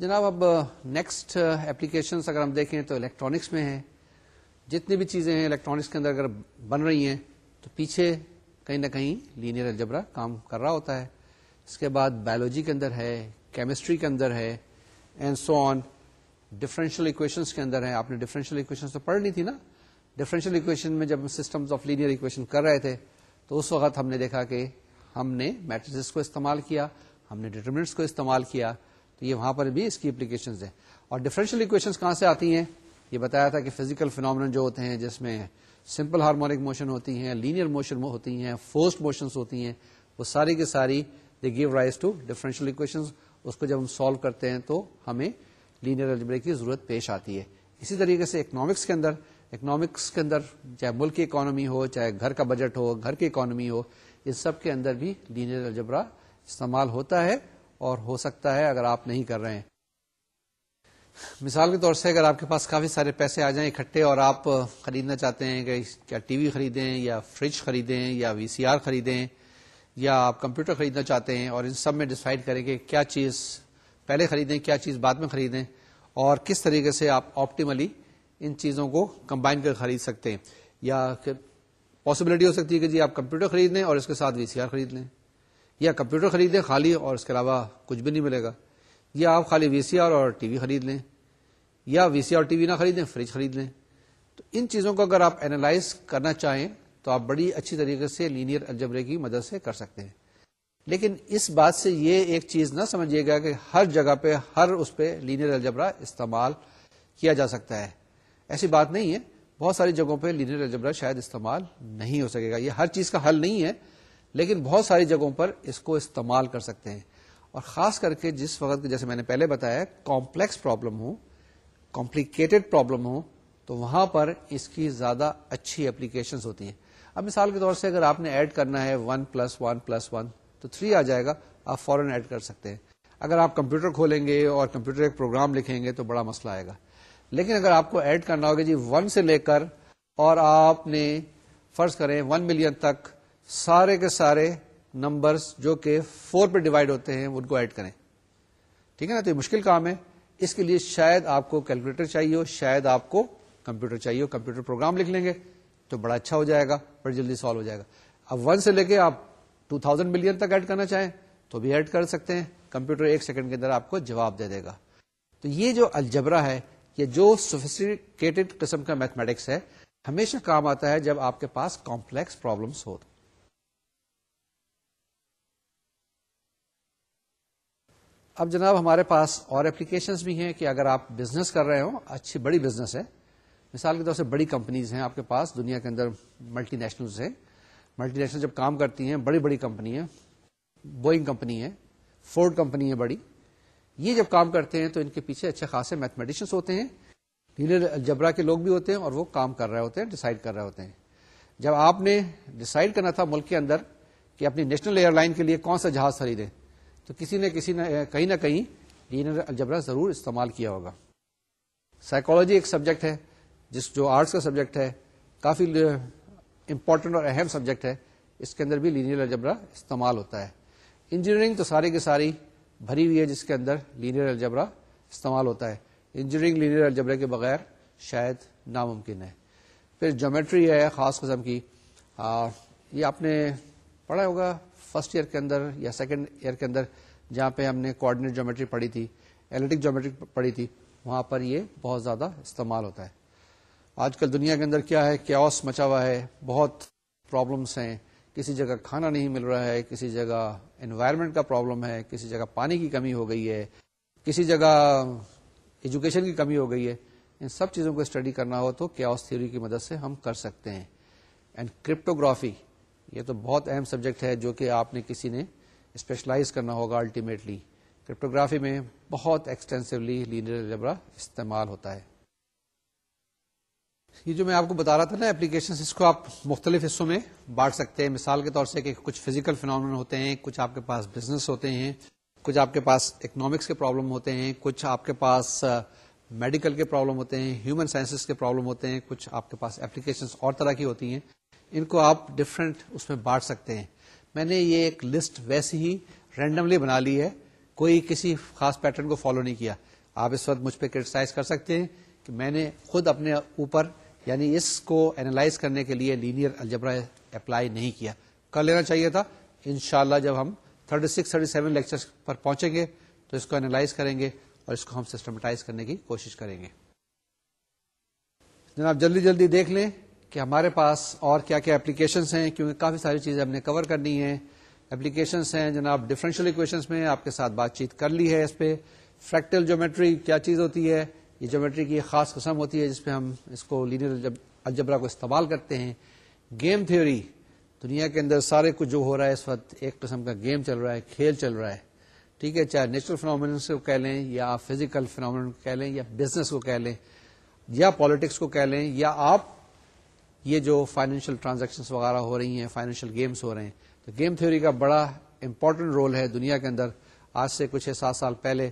جناب، اب نیکسٹ اپلیکیشن اگر ہم دیکھیں تو الیکٹرانکس میں ہیں۔ جتنی بھی چیزیں ہیں الیکٹرانکس کے اندر اگر بن رہی ہیں تو پیچھے کہیں نہ کہیں لینئر الجبرا کام کر رہا ہوتا ہے۔ اس کے بعد بایولوجی کے اندر ہے کیمسٹری کے اندر ہے and so on differential equation کے اندر ہے آپ نے ڈفرینشیل اکویشن تو پڑھ لی تھی نا۔ ڈفرینشیل اکویشن میں جب سسٹمز آف لینئر اکویشن کر رہے تھے تو اس وقت ہم نے دیکھا کہ ہم نے میٹریس کو استعمال کیا، ہم نے ڈیٹرمنٹس کو استعمال کیا، تو یہ وہاں پر بھی اس کی اپلیکیشن ہیں۔ اور ڈفرینشیل اکویشن کہاں سے آتی ہیں؟ یہ بتایا تھا کہ فزیکل فینومن جو ہوتے ہیں، جس میں سمپل ہارمونک موشن ہوتی ہیں لینئر موشن ہوتی ہیں فورسٹ موشن ہوتی ہیں، وہ ساری کی ساری they give rise to differential equation اس کو جب ہم سالو کرتے ہیں تو ہمیں لینئر الجبرے کی ضرورت پیش آتی ہے۔ اسی طریقے سے اکنامکس کے اندر اکنامکس کے اندر، چاہے ملک کی اکانومی ہو، چاہے گھر کا بجٹ ہو، گھر کی اکانومی ہو ان سب کے اندر بھی لینئر الجبرا استعمال ہوتا ہے اور ہو سکتا ہے اگر آپ نہیں کر رہے ہیں۔ مثال کے طور سے اگر آپ کے پاس کافی سارے پیسے آ جائیں اکٹھے اور آپ خریدنا چاہتے ہیں کہ کیا ٹی وی خریدیں یا فریج خریدیں یا وی سی آر خریدیں یا آپ کمپیوٹر خریدنا چاہتے ہیں اور ان سب میں ڈسائڈ کریں کہ کیا چیز پہلے خریدیں، کیا چیز بعد میں خریدیں اور کس طریقے سے آپ آپٹیملی ان چیزوں کو کمبائن کر خرید سکتے ہیں۔ یا پاسبلٹی ہو سکتی ہے کہ جی آپ کمپیوٹر خرید لیں اور اس کے ساتھ وی سی آر خرید لیں۔ یا کمپیوٹر خرید لیں خالی اور اس کے علاوہ کچھ بھی نہیں ملے گا۔ یا آپ خالی وی سی آر اور ٹی وی خرید لیں۔ یا وی سی آر ٹی وی نہ خریدیں فریج خرید لیں۔ تو ان چیزوں کو اگر آپ اینالائز کرنا چاہیں تو آپ بڑی اچھی طریقے سے لینئر الجبرے کی مدد سے کر سکتے ہیں۔ لیکن اس بات سے یہ ایک چیز نہ سمجھیے گا کہ ہر جگہ پہ، ہر اس پہ لینئر الجبرا استعمال کیا جا سکتا ہے۔ ایسی بات نہیں ہے۔ بہت ساری جگہوں پہ لینئر الجبرا شاید استعمال نہیں ہو سکے گا۔ یہ ہر چیز کا حل نہیں ہے، لیکن بہت ساری جگہوں پر اس کو استعمال کر سکتے ہیں۔ اور خاص کر کے جس وقت جیسے میں نے پہلے بتایا، کمپلیکس پرابلم ہو کمپلیکیٹڈ پرابلم ہو تو وہاں پر اس کی زیادہ اچھی اپلیکیشن ہوتی ہیں۔ اب مثال کے طور سے اگر آپ نے ایڈ کرنا ہے one plus one plus one, تو تھری آ جائے گا، آپ فوراً ایڈ کر سکتے ہیں۔ اگر آپ کمپیوٹر کھولیں گے اور کمپیوٹر ایک پروگرام لکھیں گے، تو بڑا مسئلہ آئے گا۔ لیکن اگر آپ کو ایڈ کرنا ہوگا جی ون سے لے کر اور آپ نے فرض کریں ون ملین تک سارے کے سارے نمبرز جو کہ فور پہ ڈیوائڈ ہوتے ہیں، ان کو ایڈ کریں۔ ٹھیک ہے نا؟ تو یہ مشکل کام ہے۔ اس کے لیے شاید آپ کو کیلکولیٹر چاہیے ہو، شاید آپ کو کمپیوٹر چاہیے ہو۔ کمپیوٹر پروگرام لکھ لیں گے تو بڑا اچھا ہو جائے گا، بڑی جلدی سالو ہو جائے گا۔ اب ون سے لے کے آپ ٹو تھاؤزینڈ ملین تک ایڈ کرنا چاہیں تو بھی ایڈ کر سکتے ہیں۔ کمپیوٹر ایک سیکنڈ کے اندر آپ کو جواب دے دے گا۔ تو یہ جو الجبرا ہے یہ جو سوفسٹیکیٹڈ قسم کا میتھمیٹکس ہے، ہمیشہ کام آتا ہے جب آپ کے پاس کمپلیکس پرابلمس ہو۔ اب جناب ہمارے پاس اور اپلیکیشنز بھی ہیں کہ اگر آپ بزنس کر رہے ہو اچھی بڑی بزنس ہے۔ مثال کے طور سے بڑی کمپنیز ہیں آپ کے پاس، دنیا کے اندر ملٹی نیشنلز ہیں۔ ملٹی نیشنل جب کام کرتی ہیں، بڑی بڑی کمپنی ہیں۔ بوئنگ کمپنی ہے فورڈ کمپنی ہے بڑی۔ یہ جب کام کرتے ہیں تو ان کے پیچھے اچھے خاصے میتھمیٹیشنس ہوتے ہیں لینئر الجبرا کے لوگ بھی ہوتے ہیں اور وہ کام کر رہے ہوتے ہیں ڈسائڈ کر رہے ہوتے ہیں۔ جب آپ نے ڈسائڈ کرنا تھا ملک کے اندر کہ اپنی نیشنل ایئر لائن کے لیے کون سا جہاز خریدے، تو کسی نے کسی نے کہیں نہ کہیں لینئر الجبرا ضرور استعمال کیا ہوگا۔ سائیکولوجی ایک سبجیکٹ ہے، جس جو آرٹس کا سبجیکٹ ہے، کافی امپورٹنٹ اور اہم سبجیکٹ ہے۔ اس کے اندر بھی لینئر الجبرا استعمال ہوتا ہے۔ انجینئرنگ تو ساری کی ساری بھری ہوئی ہے جس کے اندر لینئر الجبرا استعمال ہوتا ہے۔ انجینئرنگ لینئر الجبرا کے بغیر شاید ناممکن ہے۔ پھر جومیٹری ہے خاص قسم کی۔ آ, یہ آپ نے پڑھا ہوگا فرسٹ ایئر کے اندر یا سیکنڈ ایئر کے اندر جہاں پہ ہم نے کوآڈینیٹ جومیٹری پڑھی تھی ایلیٹک جیومیٹرک پڑھی تھی وہاں پر یہ بہت زیادہ استعمال ہوتا ہے۔ آج کل دنیا کے اندر کیا ہے؟ کیوس مچا ہوا ہے بہت پرابلمس ہیں۔ کسی جگہ کھانا نہیں مل رہا ہے، کسی جگہ انوائرمنٹ کا پرابلم ہے، کسی جگہ پانی کی کمی ہو گئی ہے، کسی جگہ ایجوکیشن کی کمی ہو گئی ہے۔ ان سب چیزوں کو اسٹڈی کرنا ہو تو کیوس تھیوری کی مدد سے ہم کر سکتے ہیں۔ اینڈ کرپٹوگرافی یہ تو بہت اہم سبجیکٹ ہے جو کہ آپ نے کسی نے اسپیشلائز کرنا ہوگا الٹیمیٹلی کرپٹوگرافی میں بہت ایکسٹینسولی لینئر جبرا استعمال ہوتا ہے۔ یہ جو میں آپ کو بتا رہا تھا نا اپلیکیشن اس کو آپ مختلف حصوں میں بانٹ سکتے ہیں۔ مثال کے طور سے کہ کچھ فزیکل فنامن ہوتے ہیں، کچھ آپ کے پاس بزنس ہوتے ہیں، کچھ آپ کے پاس اکنامکس کے پرابلم ہوتے ہیں، کچھ آپ کے پاس میڈیکل کے پرابلم ہوتے ہیں ہیومن سائنسز کے پرابلم ہوتے ہیں، کچھ آپ کے پاس اپلیکیشن اور طرح کی ہوتی ہیں۔ ان کو آپ ڈفرینٹ اس میں بانٹ سکتے ہیں۔ میں نے یہ ایک لسٹ ویسی ہی رینڈملی بنا لی ہے۔ کوئی کسی خاص پیٹرن کو فالو نہیں کیا۔ آپ اس وقت مجھ پہ کرٹیسائز کر سکتے ہیں کہ میں نے خود اپنے اوپر یعنی اس کو اینالائز کرنے کے لیے لینئر الجبرا اپلائی نہیں کیا۔ کر لینا چاہیے تھا۔ انشاءاللہ جب ہم 36 سکس تھرٹی سیون لیکچر پر پہنچیں گے تو اس کو اینالائز کریں گے اور اس کو ہم سسٹمٹائز کرنے کی کوشش کریں گے۔ جناب، جلدی جلدی دیکھ لیں کہ ہمارے پاس اور کیا کیا اپلیکیشنس ہیں، کیونکہ کافی ساری چیزیں ہم نے کور کرنی ہے اپلیکیشنس ہیں جناب ڈفرینشیل اکویشنس میں آپ کے ساتھ بات چیت کر لی ہے اس پہ۔ فریکٹل جیومیٹری کیا چیز ہوتی ہے؟ یہ جیومیٹری کی ایک خاص قسم ہوتی ہے جس پہ ہم اس کو لینئر الجبرا کو استعمال کرتے ہیں۔ گیم تھیوری، دنیا کے اندر سارے کچھ جو ہو رہا ہے اس وقت ایک قسم کا گیم چل رہا ہے، کھیل چل رہا ہے۔ ٹھیک ہے، چاہے نیچرل فنامنس کو کہہ لیں یا فزیکل فنامن کو کہہ لیں یا بزنس کو کہہ لیں یا پالیٹکس کو کہہ لیں یا آپ یہ جو فائنینشیل ٹرانزیکشن وغیرہ ہو رہی ہیں فائنینشیل گیمس ہو رہے ہیں۔ تو گیم تھیوری کا بڑا امپورٹنٹ رول ہے دنیا کے اندر۔ آج سے کچھ سات سال پہلے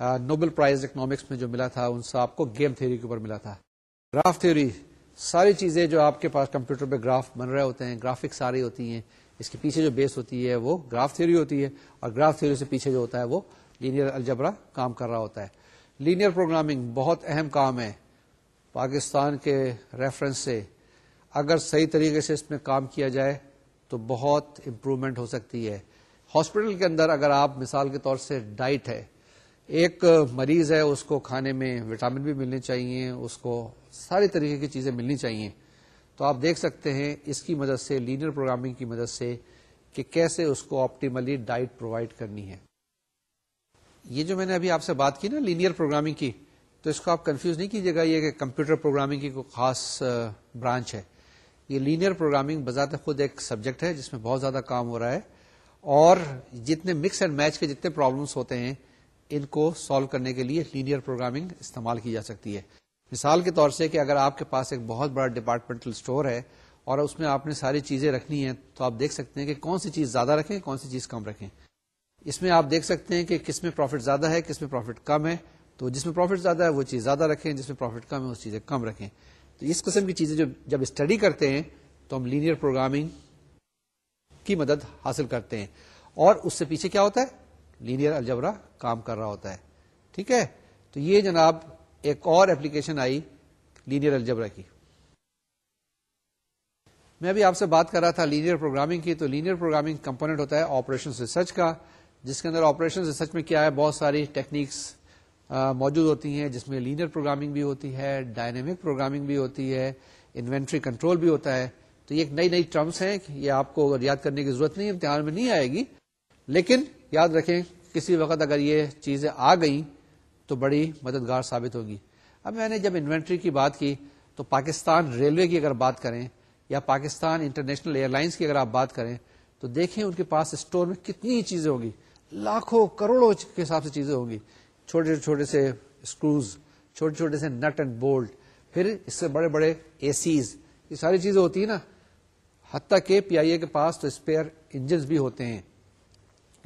نوبل پرائز اکنامکس میں جو ملا تھا، ان سے آپ کو گیم تھیوری کے اوپر ملا تھا۔ گراف تھیوری، ساری چیزیں جو آپ کے پاس کمپیوٹر پہ گراف بن رہے ہوتے ہیں، گرافکس ساری ہوتی ہیں، اس کے پیچھے جو بیس ہوتی ہے وہ گراف تھیوری ہوتی ہے، اور گراف تھیوری سے پیچھے جو ہوتا ہے وہ لینئر الجبرا کام کر رہا ہوتا ہے۔ لینئر پروگرامنگ بہت اہم کام ہے۔ پاکستان کے ریفرنس سے اگر صحیح طریقے سے اس میں کام کیا جائے تو بہت امپروومنٹ ہو سکتی ہے۔ ہاسپٹل کے اندر اگر آپ مثال کے طور سے ڈائٹ ہے ایک مریض ہے، اس کو کھانے میں وٹامن بھی ملنے چاہیے، اس کو ساری طریقے کی چیزیں ملنی چاہیے۔ تو آپ دیکھ سکتے ہیں اس کی مدد سے، لینئر پروگرامنگ کی مدد سے کہ کیسے اس کو آپٹیملی ڈائٹ پرووائڈ کرنی ہے۔ یہ جو میں نے ابھی آپ سے بات کی نا، لینئر پروگرامنگ کی، تو اس کو آپ کنفیوز نہیں کیجیے گا، یہ کہ کمپیوٹر پروگرامنگ کی کوئی خاص برانچ ہے۔ یہ لینئر پروگرامنگ بذات خود ایک سبجیکٹ ہے، جس میں بہت زیادہ کام ہو رہا ہے۔ اور جتنے مکس اینڈ میچ کے جتنے پرابلمس ہوتے ہیں ان کو سالو کرنے کے لیے لینئر پروگرامنگ استعمال کی جا سکتی ہے۔ مثال کے طور سے کہ اگر آپ کے پاس ایک بہت بڑا ڈپارٹمنٹل اسٹور ہے اور اس میں آپ نے ساری چیزیں رکھنی ہیں تو آپ دیکھ سکتے ہیں کہ کون سی چیز زیادہ رکھیں، کون سی چیز کم رکھیں۔ اس میں آپ دیکھ سکتے ہیں کہ کس میں پروفٹ زیادہ ہے، کس میں پروفٹ کم ہے۔ تو جس میں پروفٹ زیادہ ہے وہ چیز زیادہ رکھیں، جس میں پروفٹ کم ہے اس چیزیں کم رکھیں۔ تو اس قسم کی چیزیں جو جب اسٹڈی کرتے ہیں تو ہم لینئر پروگرامنگ کی مدد حاصل کرتے ہیں۔ اور اس سے پیچھے کیا ہوتا ہے؟ لینئر الجبرا کام کر رہا ہوتا ہے۔ ٹھیک ہے؟ تو یہ جناب ایک اور ایپلیکیشن آئی لینئر الجبرا کی۔ میں ابھی آپ سے بات کر رہا تھا لینئر پروگرامنگ کی، تو لینئر پروگرامنگ کمپونیٹ ہوتا ہے آپریشن ریسرچ کا، جس کے اندر آپریشن ریسرچ میں کیا ہے، بہت ساری ٹیکنیکس موجود ہوتی ہیں، جس میں لینئر پروگرامنگ بھی ہوتی ہے ڈائنمک پروگرامنگ بھی ہوتی ہے، انوینٹری کنٹرول بھی ہوتا ہے۔ تو یہ ایک نئی نئی ٹرمس ہیں یہ آپ کو یاد کرنے کی ضرورت نہیں امتحان میں نہیں آئے گی، لیکن یاد رکھیں، کسی وقت اگر یہ چیزیں آ گئیں تو بڑی مددگار ثابت ہوگی۔ اب میں نے جب انوینٹری کی بات کی تو پاکستان ریلوے کی اگر بات کریں یا پاکستان انٹرنیشنل ایئر لائنس کی اگر آپ بات کریں تو دیکھیں ان کے پاس اسٹور میں کتنی چیزیں ہوگی لاکھوں، کروڑوں کے حساب سے چیزیں ہوگی چھوٹے چھوٹے سے اسکروز، چھوٹے چھوٹے سے نٹ اینڈ بولٹ، پھر اس سے بڑے بڑے اے سیز یہ ساری چیزیں ہوتی ہیں نا۔ حتیٰ کہ پی آئی اے کے پاس تو اسپیئر انجنز بھی ہوتے ہیں۔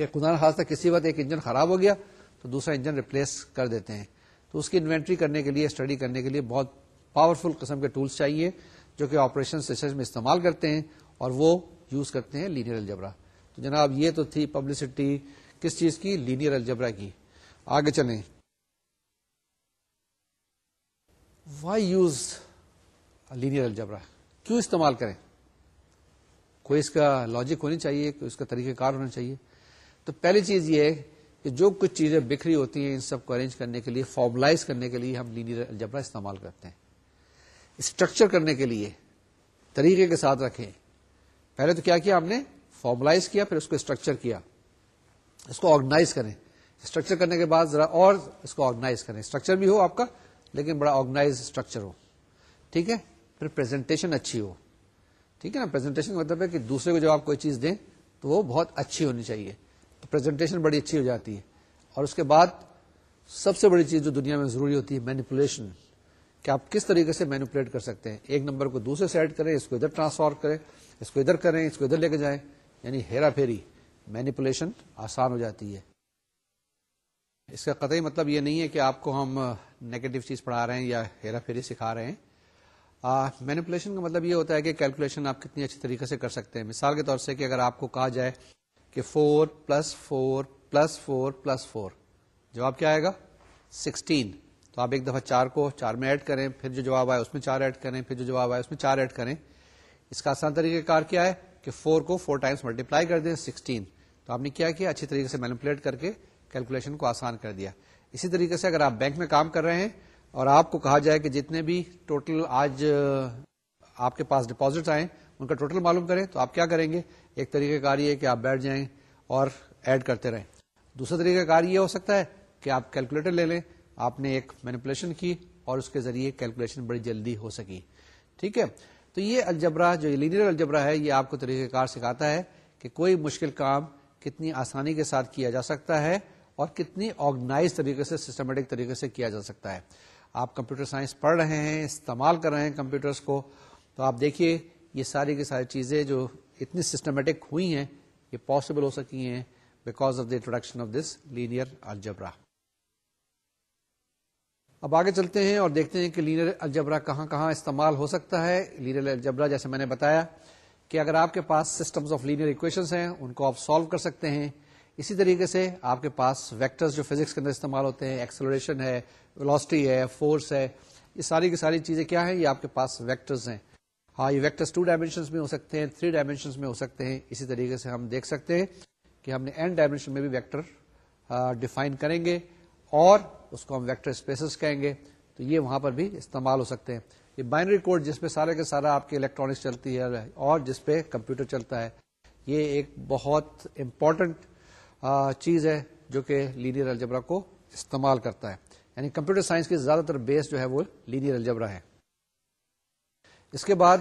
کہ خدا خاص کسی وقت ایک انجن خراب ہو گیا تو دوسرا انجن ریپلیس کر دیتے ہیں۔ تو اس کی انوینٹری کرنے کے لیے اسٹڈی کرنے کے لیے بہت پاورفل قسم کے ٹولس چاہیے جو کہ آپریشن ریسرچ میں استعمال کرتے ہیں اور وہ یوز کرتے ہیں لینئر الجبرا تو جناب، یہ تو تھی پبلسٹی کس چیز کی؟ لینئر الجبرا کی۔ آگے چلیں۔ وائی یوز لینئر الجبرا کیوں استعمال کریں؟ کوئی اس کا لاجک ہونی چاہیے، کوئی اس کا طریقہ کار ہونا چاہیے۔ تو پہلی چیز یہ ہے کہ جو کچھ چیزیں بکھری ہوتی ہیں، ان سب کو ارینج کرنے کے لیے فارملائز کرنے کے لیے ہم لینئر الجبرا استعمال کرتے ہیں۔ اسٹرکچر کرنے کے لیے طریقے کے ساتھ رکھیں۔ پہلے تو کیا کیا ہم نے؟ فارملائز کیا، پھر اس کو اسٹرکچر کیا۔ اس کو آرگنائز کریں۔ اسٹرکچر کرنے کے بعد ذرا اور اس کو آرگنائز کریں۔ اسٹرکچر بھی ہو آپ کا، لیکن بڑا آرگنائز اسٹرکچر ہو۔ ٹھیک ہے؟ پھر پریزنٹیشن اچھی ہو۔ ٹھیک ہے نا؟ پریزنٹیشن کا مطلب ہے کہ دوسرے کو جب آپ کوئی چیز دیں تو وہ بہت اچھی ہونی چاہیے۔ پریزنٹیشن بڑی اچھی ہو جاتی ہے۔ اور اس کے بعد سب سے بڑی چیز جو دنیا میں ضروری ہوتی ہے مینیپولیشن کہ آپ کس طریقے سے مینوپولیٹ کر سکتے ہیں۔ ایک نمبر کو دوسرے سائڈ کریں، اس کو ادھر ٹرانسفار کریں، اس کو ادھر کریں، اس کو ادھر لے کے جائیں۔ یعنی ہیرا پھیری۔ مینیپولیشن آسان ہو جاتی ہے۔ اس کا قطعی مطلب یہ نہیں ہے کہ آپ کو ہم نیگیٹو چیز پڑھا رہے ہیں یا ہیرا پھیری سکھا رہے ہیں۔ مینیپولیشن کا مطلب یہ ہوتا ہے کہ کیلکولیشن آپ کتنی اچھی طریقے سے کر سکتے ہیں۔ مثال کے طور سے کہ اگر آپ کو کہا جائے کہ four plus four plus four plus four جواب کیا آئے گا؟ سکسٹین تو آپ ایک دفعہ چار کو چار میں ایڈ کریں، پھر جو جواب آئے اس میں چار ایڈ کریں، پھر جو جواب آئے اس میں چار ایڈ کریں۔ اس کا آسان طریقہ کار کیا ہے کہ فور کو فور ٹائمس ملٹیپلائی کر دیں سکسٹین تو آپ نے کیا کیا؟ اچھی طریقے سے مینپولیٹ کر کے کیلکولیشن کو آسان کر دیا۔ اسی طریقے سے اگر آپ بینک میں کام کر رہے ہیں اور آپ کو کہا جائے کہ جتنے بھی ٹوٹل آج آپ کے پاس ڈپازٹ آئے ان کا ٹوٹل معلوم کریں تو آپ کیا کریں گے؟ ایک طریقہ کار یہ کہ آپ بیٹھ جائیں اور ایڈ کرتے رہیں۔ دوسرا طریقہ کار یہ ہو سکتا ہے کہ آپ کیلکولیٹر لے لیں۔ آپ نے ایک مینپولیشن کی اور اس کے ذریعے کیلکولیشن بڑی جلدی ہو سکی۔ ٹھیک ہے؟ تو یہ الجبرا جو لینئر الجبرا ہے، یہ آپ کو طریقہ کار سکھاتا ہے کہ کوئی مشکل کام کتنی آسانی کے ساتھ کیا جا سکتا ہے اور کتنی آرگنائز طریقے سے سسٹمیٹک طریقے سے کیا جا سکتا ہے۔ آپ کمپیوٹر سائنس پڑھ رہے ہیں، استعمال کر رہے ہیں کمپیوٹرس کو، تو آپ دیکھیے یہ ساری کی ساری چیزیں جو اتنی سسٹمیٹک ہوئی ہیں یہ پاسبل ہو سکی ہیں because of the introduction of this linear algebra اب آگے چلتے ہیں اور دیکھتے ہیں کہ لینئر الجبرا کہاں کہاں استعمال ہو سکتا ہے. لینئر الجبرا جیسے میں نے بتایا کہ اگر آپ کے پاس سسٹمز آف لینئر اکویشنز ہیں، ان کو آپ سالو کر سکتے ہیں. اسی طریقے سے آپ کے پاس ویکٹرز جو فزکس کے اندر استعمال ہوتے ہیں ایکسلوریشن ہے ویلوسٹی ہے فورس ہے، یہ ساری کی ساری چیزیں کیا ہیں؟ یہ آپ کے پاس ویکٹرز ہیں. ہاں یہ ویکٹرز ٹو ڈائمینشنس میں ہو سکتے ہیں تھری ڈائمینشنس میں ہو سکتے ہیں۔ اسی طریقے سے ہم دیکھ سکتے ہیں کہ ہم نے این ڈائمینشن میں بھی ویکٹر ڈیفائن کریں گے اور اس کو ہم ویکٹر اسپیسز کہیں گے۔ تو یہ وہاں پر بھی استعمال ہو سکتے ہیں۔ یہ بائنری کوڈ جس پہ سارے کے سارا آپ کی الیکٹرانکس چلتی ہے اور جس پہ کمپیوٹر چلتا ہے۔ یہ ایک بہت امپورٹنٹ چیز ہے جو کہ لینئر الجبرا کو استعمال کرتا ہے۔ یعنی کمپیوٹر سائنس کی زیادہ تر بیس جو ہے وہ لینئر الجبرا ہے۔ اس کے بعد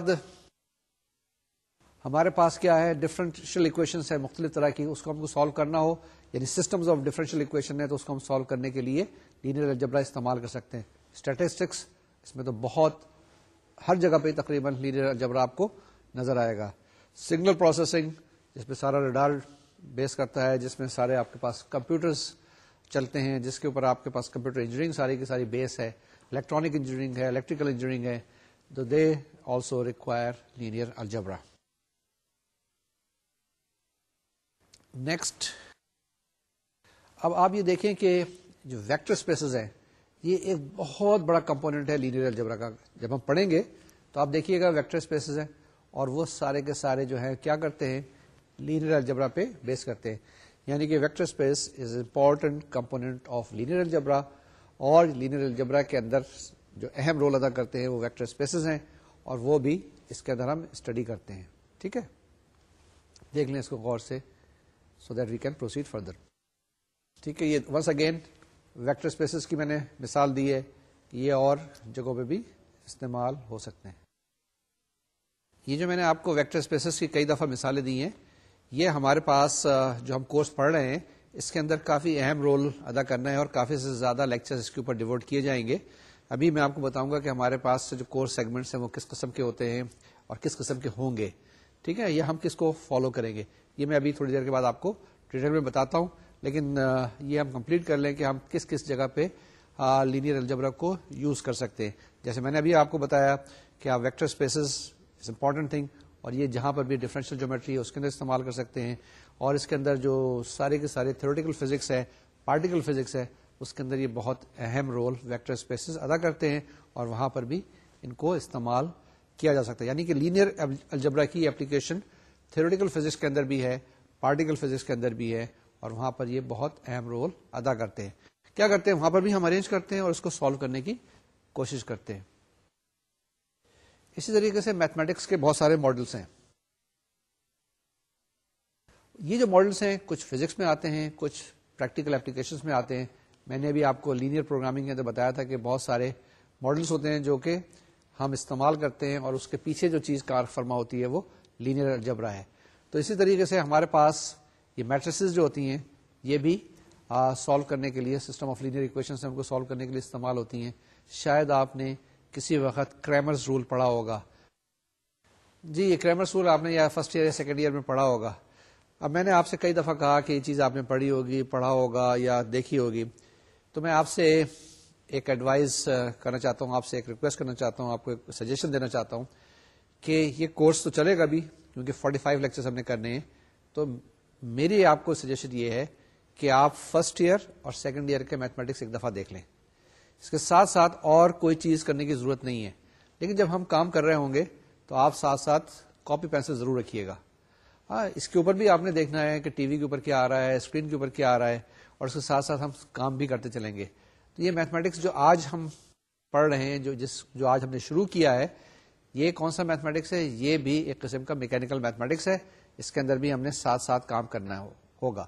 ہمارے پاس کیا ہے؟ ڈفرینشیل اکویشن ہے مختلف طرح کی، اس کو ہم کو سالو کرنا ہو یعنی سسٹمز آف ڈفرینشیل اکویشن ہے تو اس کو ہم سالو کرنے کے لیے لینئر الجبرا استعمال کر سکتے ہیں۔ اسٹیٹسٹکس اس میں تو بہت، ہر جگہ پہ تقریباً لینئر الجبرا آپ کو نظر آئے گا۔ سگنل پروسیسنگ جس پہ سارا ریڈال بیس کرتا ہے، جس میں سارے آپ کے پاس کمپیوٹرز چلتے ہیں، جس کے اوپر آپ کے پاس کمپیوٹر انجینئرنگ ساری کی ساری بیس ہے۔ الیکٹرانک انجینئرنگ ہے الیکٹریکل انجینئرنگ ہے، تو they also require linear algebra next اب آپ یہ دیکھیں کہ جو ویکٹر اسپیسیز ہیں، یہ ایک بہت بڑا کمپونیٹ ہے لینئر الجبرا کا۔ جب ہم پڑھیں گے تو آپ دیکھیے گا ویکٹر اسپیسیز ہیں اور وہ سارے کے سارے جو ہیں کیا کرتے ہیں؟ لینئر الجبرا پہ بیس کرتے ہیں۔ یعنی کہ vector space is important component of linear algebra اور لینئر الجبرا کے اندر جو اہم رول ادا کرتے ہیں وہ ویکٹر اسپیسیز ہیں۔ اور وہ بھی اس کے اندر ہم اسٹڈی کرتے ہیں۔ ٹھیک ہے؟ دیکھ لیں اس کو غور سے so that we can proceed further ٹھیک ہے، یہ ونس اگین ویکٹر اسپیسیز کی میں نے مثال دی ہے۔ یہ اور جگہوں پہ بھی استعمال ہو سکتے ہیں۔ یہ جو میں نے آپ کو ویکٹر اسپیسیز کی کئی دفعہ مثالیں دی ہیں، یہ ہمارے پاس جو ہم کورس پڑھ رہے ہیں، اس کے اندر کافی اہم رول ادا کرنا ہے اور کافی سے زیادہ لیکچر اس کے اوپر ڈیوٹ کیے جائیں گے۔ ابھی میں آپ کو بتاؤں گا کہ ہمارے پاس جو کورس سیگمنٹس ہیں وہ کس قسم کے ہوتے ہیں اور کس قسم کے ہوں گے۔ ٹھیک ہے؟ یہ ہم کس کو فالو کریں گے؟ یہ میں ابھی تھوڑی دیر کے بعد آپ کو ڈیٹیل میں بتاتا ہوں، لیکن یہ ہم کمپلیٹ کر لیں کہ ہم کس کس جگہ پہ لینئر الجبرا کو یوز کر سکتے ہیں۔ جیسے میں نے ابھی آپ کو بتایا کہ آپ vector spaces is important thing اور یہ جہاں پر بھی ڈفرینشیل جیومیٹری ہے اس کے اندر استعمال کر سکتے ہیں۔ اور اس کے اندر جو سارے کے سارے تھیوریٹیکل فزکس ہے پارٹیکل فزکس ہے اس کے اندر یہ بہت اہم رول ویکٹر اسپیسز ادا کرتے ہیں اور وہاں پر بھی ان کو استعمال کیا جا سکتا ہے۔ یعنی کہ لینئر الجبرا کی اپلیکیشن تھیوریٹیکل فزکس کے اندر بھی ہے پارٹیکل فزکس کے اندر بھی ہے اور وہاں پر یہ بہت اہم رول ادا کرتے ہیں۔ کیا کرتے ہیں؟ وہاں پر بھی ہم ارینج کرتے ہیں اور اس کو سالو کرنے کی کوشش کرتے ہیں۔ اسی طریقے سے میتھمیٹکس کے بہت سارے ماڈلس ہیں۔ یہ جو ماڈلس ہیں، کچھ فزکس میں آتے ہیں، کچھ پریکٹیکل اپلیکیشن میں آتے ہیں۔ میں نے ابھی آپ کو لینئر پروگرامنگ کے اندر بتایا تھا کہ بہت سارے ماڈلس ہوتے ہیں جو کہ ہم استعمال کرتے ہیں اور اس کے پیچھے جو چیز کار فرما ہوتی ہے وہ لینئر جبرا ہے۔ تو اسی طریقے سے ہمارے پاس یہ میٹریسز جو ہوتی ہیں، یہ بھی سالو کرنے کے لیے سسٹم آف لینئر اکویشن سے ہم کو سالو کرنے کے لیے استعمال ہوتی ہیں۔ شاید آپ نے کسی وقت کریمرز رول پڑھا ہوگا۔ جی یہ کریمرس رول آپ نے یا فرسٹ ایئر یا سیکنڈ ایئر میں پڑھا ہوگا۔ اب میں نے آپ سے کئی دفعہ کہا کہ یہ چیز آپ نے پڑھی ہوگی، پڑھا ہوگا یا دیکھی ہوگی۔ تو میں آپ سے ایک ایڈوائز کرنا چاہتا ہوں، آپ سے ایک ریکویسٹ کرنا چاہتا ہوں، آپ کو ایک سجیشن دینا چاہتا ہوں کہ یہ کورس تو چلے گا بھی، کیونکہ 45 فائیو لیکچر ہم نے کرنے ہیں۔ تو میری آپ کو سجیشن یہ ہے کہ آپ فرسٹ ایئر اور سیکنڈ ایئر کے میتھمیٹکس ایک دفعہ دیکھ لیں۔ اس کے ساتھ ساتھ اور کوئی چیز کرنے کی ضرورت نہیں ہے۔ لیکن جب ہم کام کر رہے ہوں گے تو آپ ساتھ ساتھ کاپی پینسل ضرور رکھیے گا۔ ہاں اس کے اوپر بھی آپ نے دیکھنا ہے کہ ٹی وی کے اوپر کیا آ رہا ہے اسکرین کے اوپر کیا آ رہا ہے۔ اور اس کے ساتھ ساتھ ہم کام بھی کرتے چلیں گے۔ تو یہ میتھمیٹکس جو آج ہم پڑھ رہے ہیں جو جس جو آج ہم نے شروع کیا ہے یہ کون سا میتھمیٹکس ہے؟ یہ بھی ایک قسم کا میکینکل میتھمیٹکس ہے۔ اس کے اندر بھی ہم نے ساتھ ساتھ کام کرنا ہوگا۔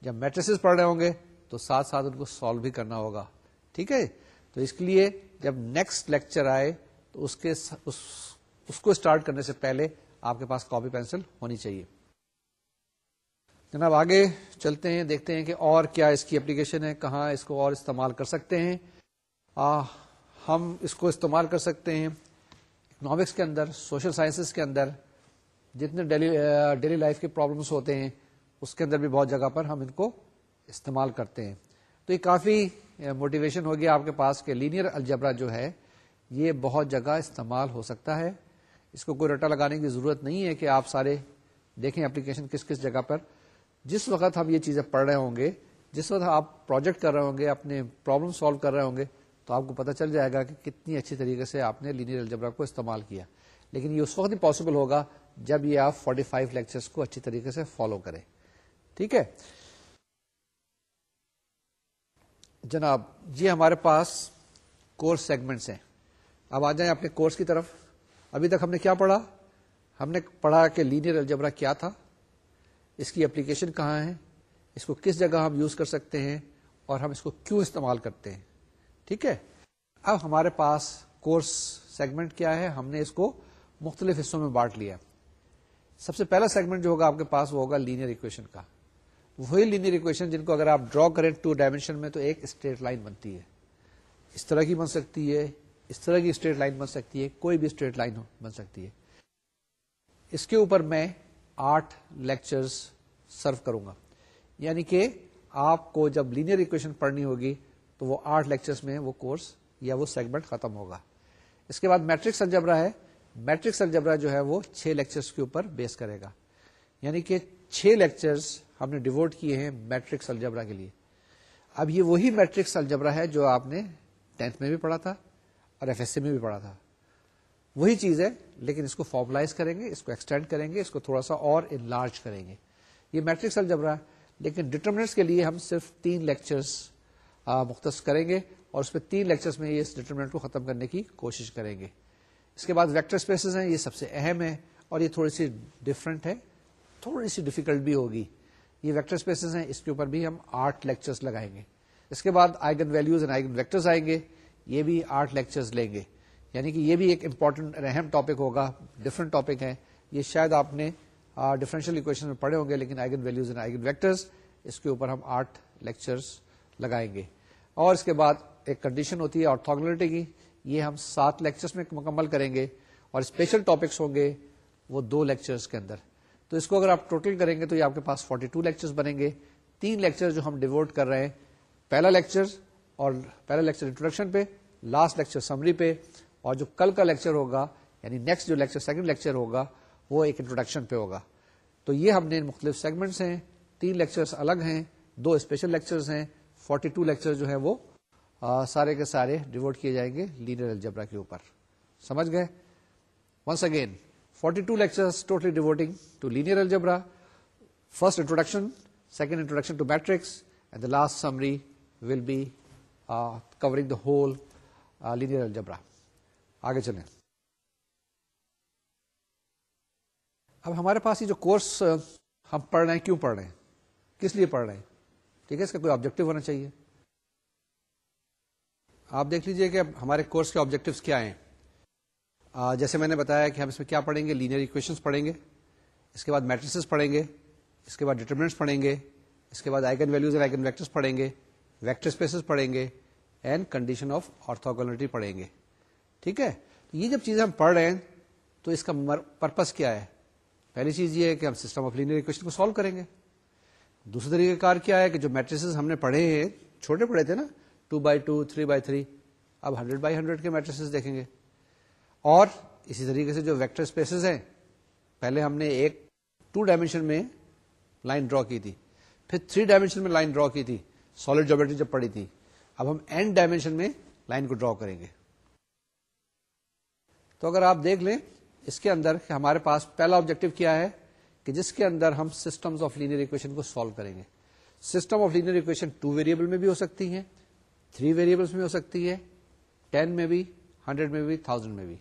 جب میٹریس پڑھ رہے ہوں گے تو ساتھ ساتھ ان کو سالو بھی کرنا ہوگا۔ ٹھیک ہے؟ تو اس کے لیے جب نیکسٹ لیکچر آئے تو اس کے اس, اس کو اسٹارٹ کرنے سے پہلے آپ کے پاس کاپی پینسل ہونی چاہیے۔ جناب آگے چلتے ہیں دیکھتے ہیں کہ اور کیا اس کی اپلیکیشن ہے کہاں اس کو اور استعمال کر سکتے ہیں۔ آ, ہم اس کو استعمال کر سکتے ہیں اکنامکس کے اندر سوشل سائنسز کے اندر۔ جتنے ڈیلی ڈیلی لائف کے پرابلمس ہوتے ہیں اس کے اندر بھی بہت جگہ پر ہم ان کو استعمال کرتے ہیں۔ تو یہ کافی موٹیویشن ہوگی آپ کے پاس کہ لینئر الجبرا جو ہے یہ بہت جگہ استعمال ہو سکتا ہے۔ اس کو کوئی رٹا لگانے کی ضرورت نہیں ہے کہ آپ سارے دیکھیں اپلیکیشن کس کس جگہ پر۔ جس وقت ہم یہ چیزیں پڑھ رہے ہوں گے، جس وقت آپ پروجیکٹ کر رہے ہوں گے، اپنے پرابلم سالو کر رہے ہوں گے، تو آپ کو پتا چل جائے گا کہ کتنی اچھی طریقے سے آپ نے لینئر الجبرا کو استعمال کیا۔ لیکن یہ اس وقت ہی پاسبل ہوگا جب یہ آپ 45 فائیو لیکچرس کو اچھی طریقے سے فالو کریں۔ ٹھیک ہے؟ جناب، یہ ہمارے پاس کورس سیگمنٹس ہیں۔ اب آ جائیں اپنے کورس کی طرف۔ ابھی تک ہم نے کیا پڑھا؟ ہم نے پڑھا کہ لینئر الجبرا کیا تھا۔ اس کی اپلیکیشن کہاں ہے؟ اس کو کس جگہ ہم یوز کر سکتے ہیں؟ اور ہم اس کو کیوں استعمال کرتے ہیں؟ ٹھیک ہے؟ اب ہمارے پاس کورس سیگمنٹ کیا ہے؟ ہم نے اس کو مختلف حصوں میں بانٹ لیا۔ سب سے پہلا سیگمنٹ جو ہوگا آپ کے پاس وہ ہوگا لینئر اکویشن کا۔ وہی لینئر اکویشن جن کو اگر آپ ڈرا کریں ٹو ڈائمینشن میں تو ایک اسٹریٹ لائن بنتی ہے۔ اس طرح کی بن سکتی ہے، اس طرح کی اسٹریٹ لائن بن سکتی ہے، کوئی بھی اسٹریٹ لائن بن سکتی ہے۔ اس کے اوپر میں آٹھ لیکچرز سرو کروں گا۔ یعنی کہ آپ کو جب لینئر اکویشن پڑھنی ہوگی تو وہ آٹھ لیکچرز میں وہ کورس یا وہ سیگمنٹ ختم ہوگا۔ اس کے بعد میٹرکس الجبرا ہے۔ میٹرکس الجبرا جو ہے وہ چھ لیکچرز کے اوپر بیس کرے گا۔ یعنی کہ چھ لیکچرز ہم نے ڈیوٹ کیے ہیں میٹرکس الجبرا کے لیے۔ اب یہ وہی میٹرکس الجبرا ہے جو آپ نے ٹینتھ میں بھی پڑھا تھا اور ایف ایس سی میں بھی پڑھا تھا۔ وہی چیز ہے، لیکن اس کو فارملائز کریں گے، اس کو ایکسٹینڈ کریں گے، اس کو تھوڑا سا اور انلارج کریں گے۔ یہ میٹرکس الجبرا ہے لیکن ڈیٹرمنٹس کے لیے ہم صرف تین لیکچرز مختص کریں گے اور اس پہ تین لیکچرز میں یہ اس ڈیٹرمنٹ کو ختم کرنے کی کوشش کریں گے۔ اس کے بعد ویکٹر اسپیسیز ہیں، یہ سب سے اہم ہے اور یہ تھوڑی سی ڈفرنٹ ہے، تھوڑی سی ڈیفیکلٹ بھی ہوگی۔ یہ ویکٹر اسپیسیز ہیں، اس کے اوپر بھی ہم آٹھ لیکچرز لگائیں گے۔ اس کے بعد eigen values and eigen vectors آئیں گے، یہ بھی آٹھ لیکچرز لیں گے۔ یعنی کہ یہ بھی ایک امپورٹنٹ اہم ٹاپک ہوگا ڈفرنٹ ٹاپک ہے یہ شاید آپ نے ڈفرینشیل اکویشن میں پڑھے ہوں گے، لیکن eigen values and eigen vectors اس کے اوپر ہم آٹھ لیکچرز لگائیں گے۔ اور اس کے بعد ایک کنڈیشن ہوتی ہے آرتھوگلٹی کی۔ یہ ہم سات لیکچرز میں مکمل کریں گے اور اسپیشل ٹاپکس ہوں گے وہ دو لیکچرز کے اندر۔ تو اس کو اگر آپ ٹوٹل کریں گے تو یہ آپ کے پاس 42 ٹو لیکچرز بنیں گے۔ تین لیکچر جو ہم ڈیوٹ کر رہے ہیں، پہلا لیکچر اور پہلا لیکچر انٹروڈکشن پہ لاسٹ لیکچر سمری پہ۔ اور جو کل کا لیکچر ہوگا یعنی نیکسٹ جو لیکچر سیکنڈ لیکچر ہوگا وہ ایک انٹروڈکشن پہ ہوگا. تو یہ ہم نے مختلف سیگمنٹس ہیں تین لیکچرز الگ ہیں دو اسپیشل لیکچرز ہیں 42 ٹو لیکچر جو ہے وہ آ, سارے کے سارے ڈیوٹ کیے جائیں گے لینئر الجبرا کے اوپر. سمجھ گئے؟ Once again 42 two lecture totally devoting to linear algebra first introduction second introduction to matrix and the last summary will be covering the whole linear algebra آگے چلیں۔ اب ہمارے پاس یہ جو کورس ہم پڑھ رہے ہیں، کیوں پڑھ رہے ہیں؟ کس لیے پڑھ رہے ہیں؟ ٹھیک ہے، اس کا کوئی آبجیکٹو ہونا چاہیے۔ آپ دیکھ لیجیے کہ ہمارے کورس کے آبجیکٹو کیا ہیں۔ جیسے میں نے بتایا کہ ہم اس میں کیا پڑھیں گے؟ لینئر اکویشن پڑھیں گے۔ اس کے بعد میٹریسز پڑھیں گے۔ اس کے بعد ڈیٹرمنٹس پڑھیں گے۔ اس کے بعد آئگن ویلوز اور آئگن ویکٹرس پڑھیں گے۔ ویکٹر اسپیسز پڑھیں گے۔ اینڈ کنڈیشن آف آرتھوگلٹی پڑھیں گے۔ ٹھیک ہے؟ یہ جب چیزیں ہم پڑھ رہے ہیں، تو اس کا پرپز کیا ہے؟ پہلی چیز یہ ہے کہ ہم سسٹم آف لینئر اکویشن کو سالو کریں گے۔ دوسرے طریقے کار کیا ہے کہ جو میٹریسز ہم نے پڑھے ہیں، چھوٹے پڑھے تھے نا two by two three by three اب ہنڈریڈ بائی ہنڈریڈ کے میٹریسز دیکھیں گے۔ اور اسی طریقے سے جو ویکٹر اسپیسیز ہیں، پہلے ہم نے ایک ٹو ڈائمینشن میں لائن ڈرا کی تھی۔ پھر تھری ڈائمینشن میں لائن ڈرا کی تھی۔ سالڈ جومیٹری جب پڑی تھی، اب ہم این ڈائمینشن میں لائن کو ڈرا کریں گے۔ تو اگر آپ دیکھ لیں، اس کے اندر ہمارے پاس پہلا آبجیکٹو کیا ہے کہ جس کے اندر ہم سسٹم آف لینئر اکویشن کو سالو کریں گے۔ System of linear equation two variable میں بھی ہو سکتی ہے تھری ویریبلس میں ہو سکتی ہے ٹین میں بھی ہنڈریڈ میں بھی تھاؤزینڈ میں بھی۔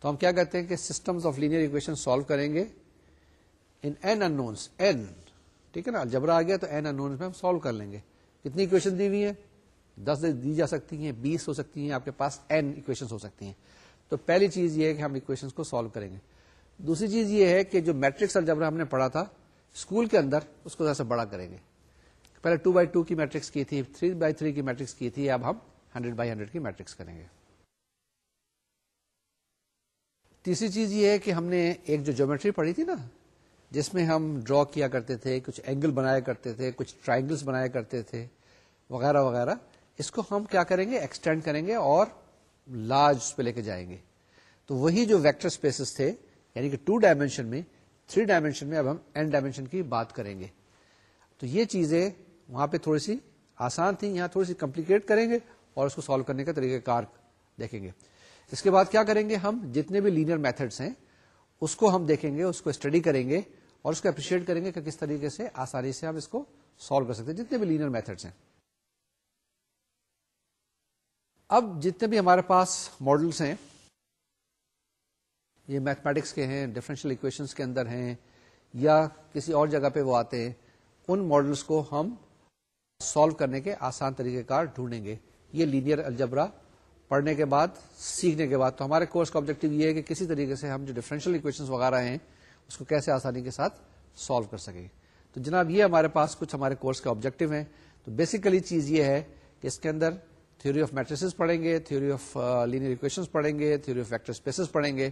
تو ہم کیا کہتے ہیں کہ systems of linear equation solve کریں گے ان این انونس این ٹھیک ہے نا؟ جبرا آ گیا تو این انونس میں ہم سالو کر لیں گے۔ کتنی اکویشن دی ہوئی ہیں؟ دس دی جا سکتی ہیں، بیس ہو سکتی ہیں، آپ کے پاس این اکویشن ہو سکتی ہیں۔ تو پہلی چیز یہ ہے کہ ہم اکویشن کو سالو کریں گے۔ دوسری چیز یہ ہے کہ جو میٹرکس الجبرا ہم نے پڑھا تھا اسکول کے اندر اس کو سے بڑا کریں گے۔ پہلے ٹو بائی ٹو کی میٹرکس کی تھی تھری بائی تھری کی میٹرکس کی تھی، اب ہم ہنڈریڈ بائی ہنڈریڈ کی میٹرکس کریں گے۔ تیسری چیز یہ ہے کہ ہم نے ایک جو جیومیٹری پڑھی تھی نا، جس میں ہم ڈرا کیا کرتے تھے، کچھ اینگل بنایا کرتے تھے، کچھ ٹرائنگلس بنایا کرتے تھے، وغیرہ وغیرہ۔ اس کو ہم کیا کریں گے؟ ایکسٹینڈ کریں گے اور لارج پہ لے کے جائیں گے۔ تو وہی جو ویکٹر اسپیسز تھے یعنی کہ ٹو ڈائمینشن میں تھری ڈائمینشن میں اب ہم این ڈائمینشن کی بات کریں گے۔ تو یہ چیزیں وہاں پہ تھوڑی سی آسان تھیں، یہاں تھوڑی سی کمپلیکیٹ کریں گے اور اس کو سالو کرنے کا طریقہ کار دیکھیں گے۔ اس کے بعد کیا کریں گے ہم؟ جتنے بھی لینئر میتھڈس ہیں، اس کو ہم دیکھیں گے، اس کو اسٹڈی کریں گے اور اس کو اپریشیٹ کریں گے کہ کس طریقے سے آسانی سے ہم اس کو سالو کر سکتے ہیں۔ جتنے بھی لینئر میتھڈس ہیں۔ اب جتنے بھی ہمارے پاس ماڈلس ہیں، یہ میتھمیٹکس کے ہیں ڈفرینشیل اکویشنس کے اندر ہیں، یا کسی اور جگہ پہ وہ آتے ہیں، ان ماڈلس کو ہم سالو کرنے کے آسان طریقہ کار ڈھونڈیں گے۔ یہ لینئر الجبرا پڑھنے کے بعد، سیکھنے کے بعد۔ تو ہمارے کورس کا آبجیکٹو یہ ہے کہ کسی طریقے سے ہم جو ڈفرینشیل اکویشن وغیرہ ہیں، اس کو کیسے آسانی کے ساتھ سالو کر سکیں۔ تو جناب، یہ ہمارے پاس کچھ ہمارے کورس کے آبجیکٹو ہیں۔ تو بیسیکلی چیز یہ ہے کہ اس کے اندر تھیوری آف میٹریس پڑھیں گے، تھیوری آف لینئر اکویشن پڑھیں گے، تھیوری آف ویکٹر اسپیسز پڑھیں گے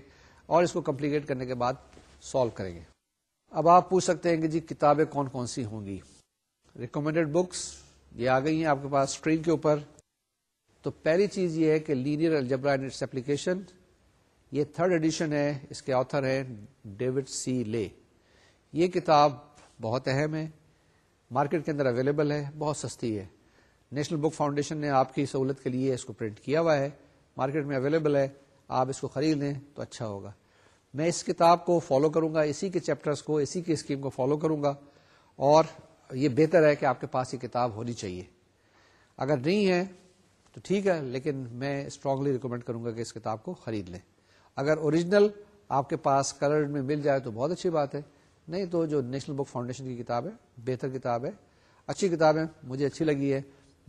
اور اس کو کمپلیٹ کرنے کے بعد سالو کریں گے۔ اب آپ پوچھ سکتے ہیں کہ جی کتابیں کون کون سی ہوں گی؟ ریکمینڈیڈ بکس یہ آ گئی ہیں آپ کے پاس اسکرین کے اوپر۔ تو پہلی چیز یہ ہے کہ لینئر الجبرا اینڈ اٹس یہ تھرڈ ایڈیشن ہے، اس کے آتھر ہے ڈیوڈ سی لے یہ کتاب بہت اہم ہے مارکیٹ کے اندر اویلیبل ہے، بہت سستی ہے۔ نیشنل بک فاؤنڈیشن نے آپ کی سہولت کے لیے اس کو پرنٹ کیا ہوا ہے۔ مارکیٹ میں اویلیبل ہے، آپ اس کو خرید لیں تو اچھا ہوگا۔ میں اس کتاب کو فالو کروں گا اسی کے چیپٹرز کو، اسی کی اسکیم کو فالو کروں گا اور یہ بہتر ہے کہ آپ کے پاس یہ کتاب ہونی چاہیے۔ اگر نہیں ہے تو ٹھیک ہے، لیکن میں اسٹرانگلی ریکمینڈ کروں گا کہ اس کتاب کو خرید لیں۔ اگر اوریجنل آپ کے پاس کلر میں مل جائے تو بہت اچھی بات ہے۔ نہیں تو جو نیشنل بک فاؤنڈیشن کی کتاب ہے، بہتر کتاب ہے۔ اچھی کتاب ہے، مجھے اچھی لگی ہے۔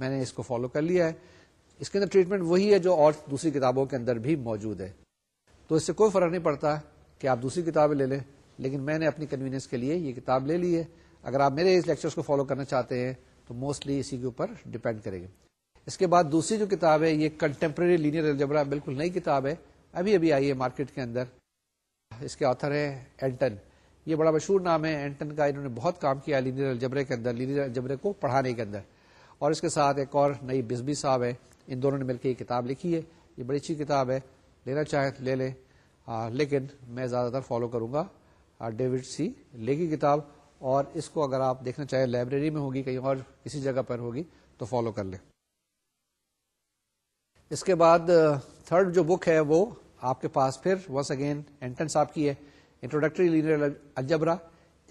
میں نے اس کو فالو کر لیا ہے۔ اس کے اندر ٹریٹمنٹ وہی ہے جو اور دوسری کتابوں کے اندر بھی موجود ہے۔ تو اس سے کوئی فرق نہیں پڑتا کہ آپ دوسری کتابیں لے لیں، لیکن میں نے اپنی کنوینئنس کے لیے یہ کتاب لے لی ہے۔ اگر آپ میرے اس لیکچرز کو فالو کرنا چاہتے ہیں، تو موسٹلی اسی کے اوپر ڈپینڈ کرے گی۔ اس کے بعد دوسری جو کتاب ہے، یہ کنٹمپرری لینئر الجبرا بالکل نئی کتاب ہے۔ ابھی ابھی آئی ہے مارکیٹ کے اندر۔ اس کے آتھر ہے اینٹن یہ بڑا مشہور نام ہے۔ اینٹن کا انہوں نے بہت کام کیا لینئر الجبرے کے اندر لینئر الجبرے کو پڑھانے کے اندر۔ اور اس کے ساتھ ایک اور نئی بزبی صاحب ہے ان دونوں نے مل کے یہ کتاب لکھی ہے۔ یہ بڑی اچھی کتاب ہے۔ لینا چاہیں لے لیں۔ لیکن میں زیادہ تر فالو کروں گا۔ ڈیوڈ سی لے کی کتاب اور اس کو اگر آپ دیکھنا چاہیں لائبریری میں ہوگی، کہیں اور کسی جگہ پر ہوگی، تو فالو کر لیں۔ اس کے بعد تھرڈ جو بک ہے وہ آپ کے پاس پھر ونس اگین اینٹن صاحب کی ہے۔ انٹروڈکٹری لینئر الجبرا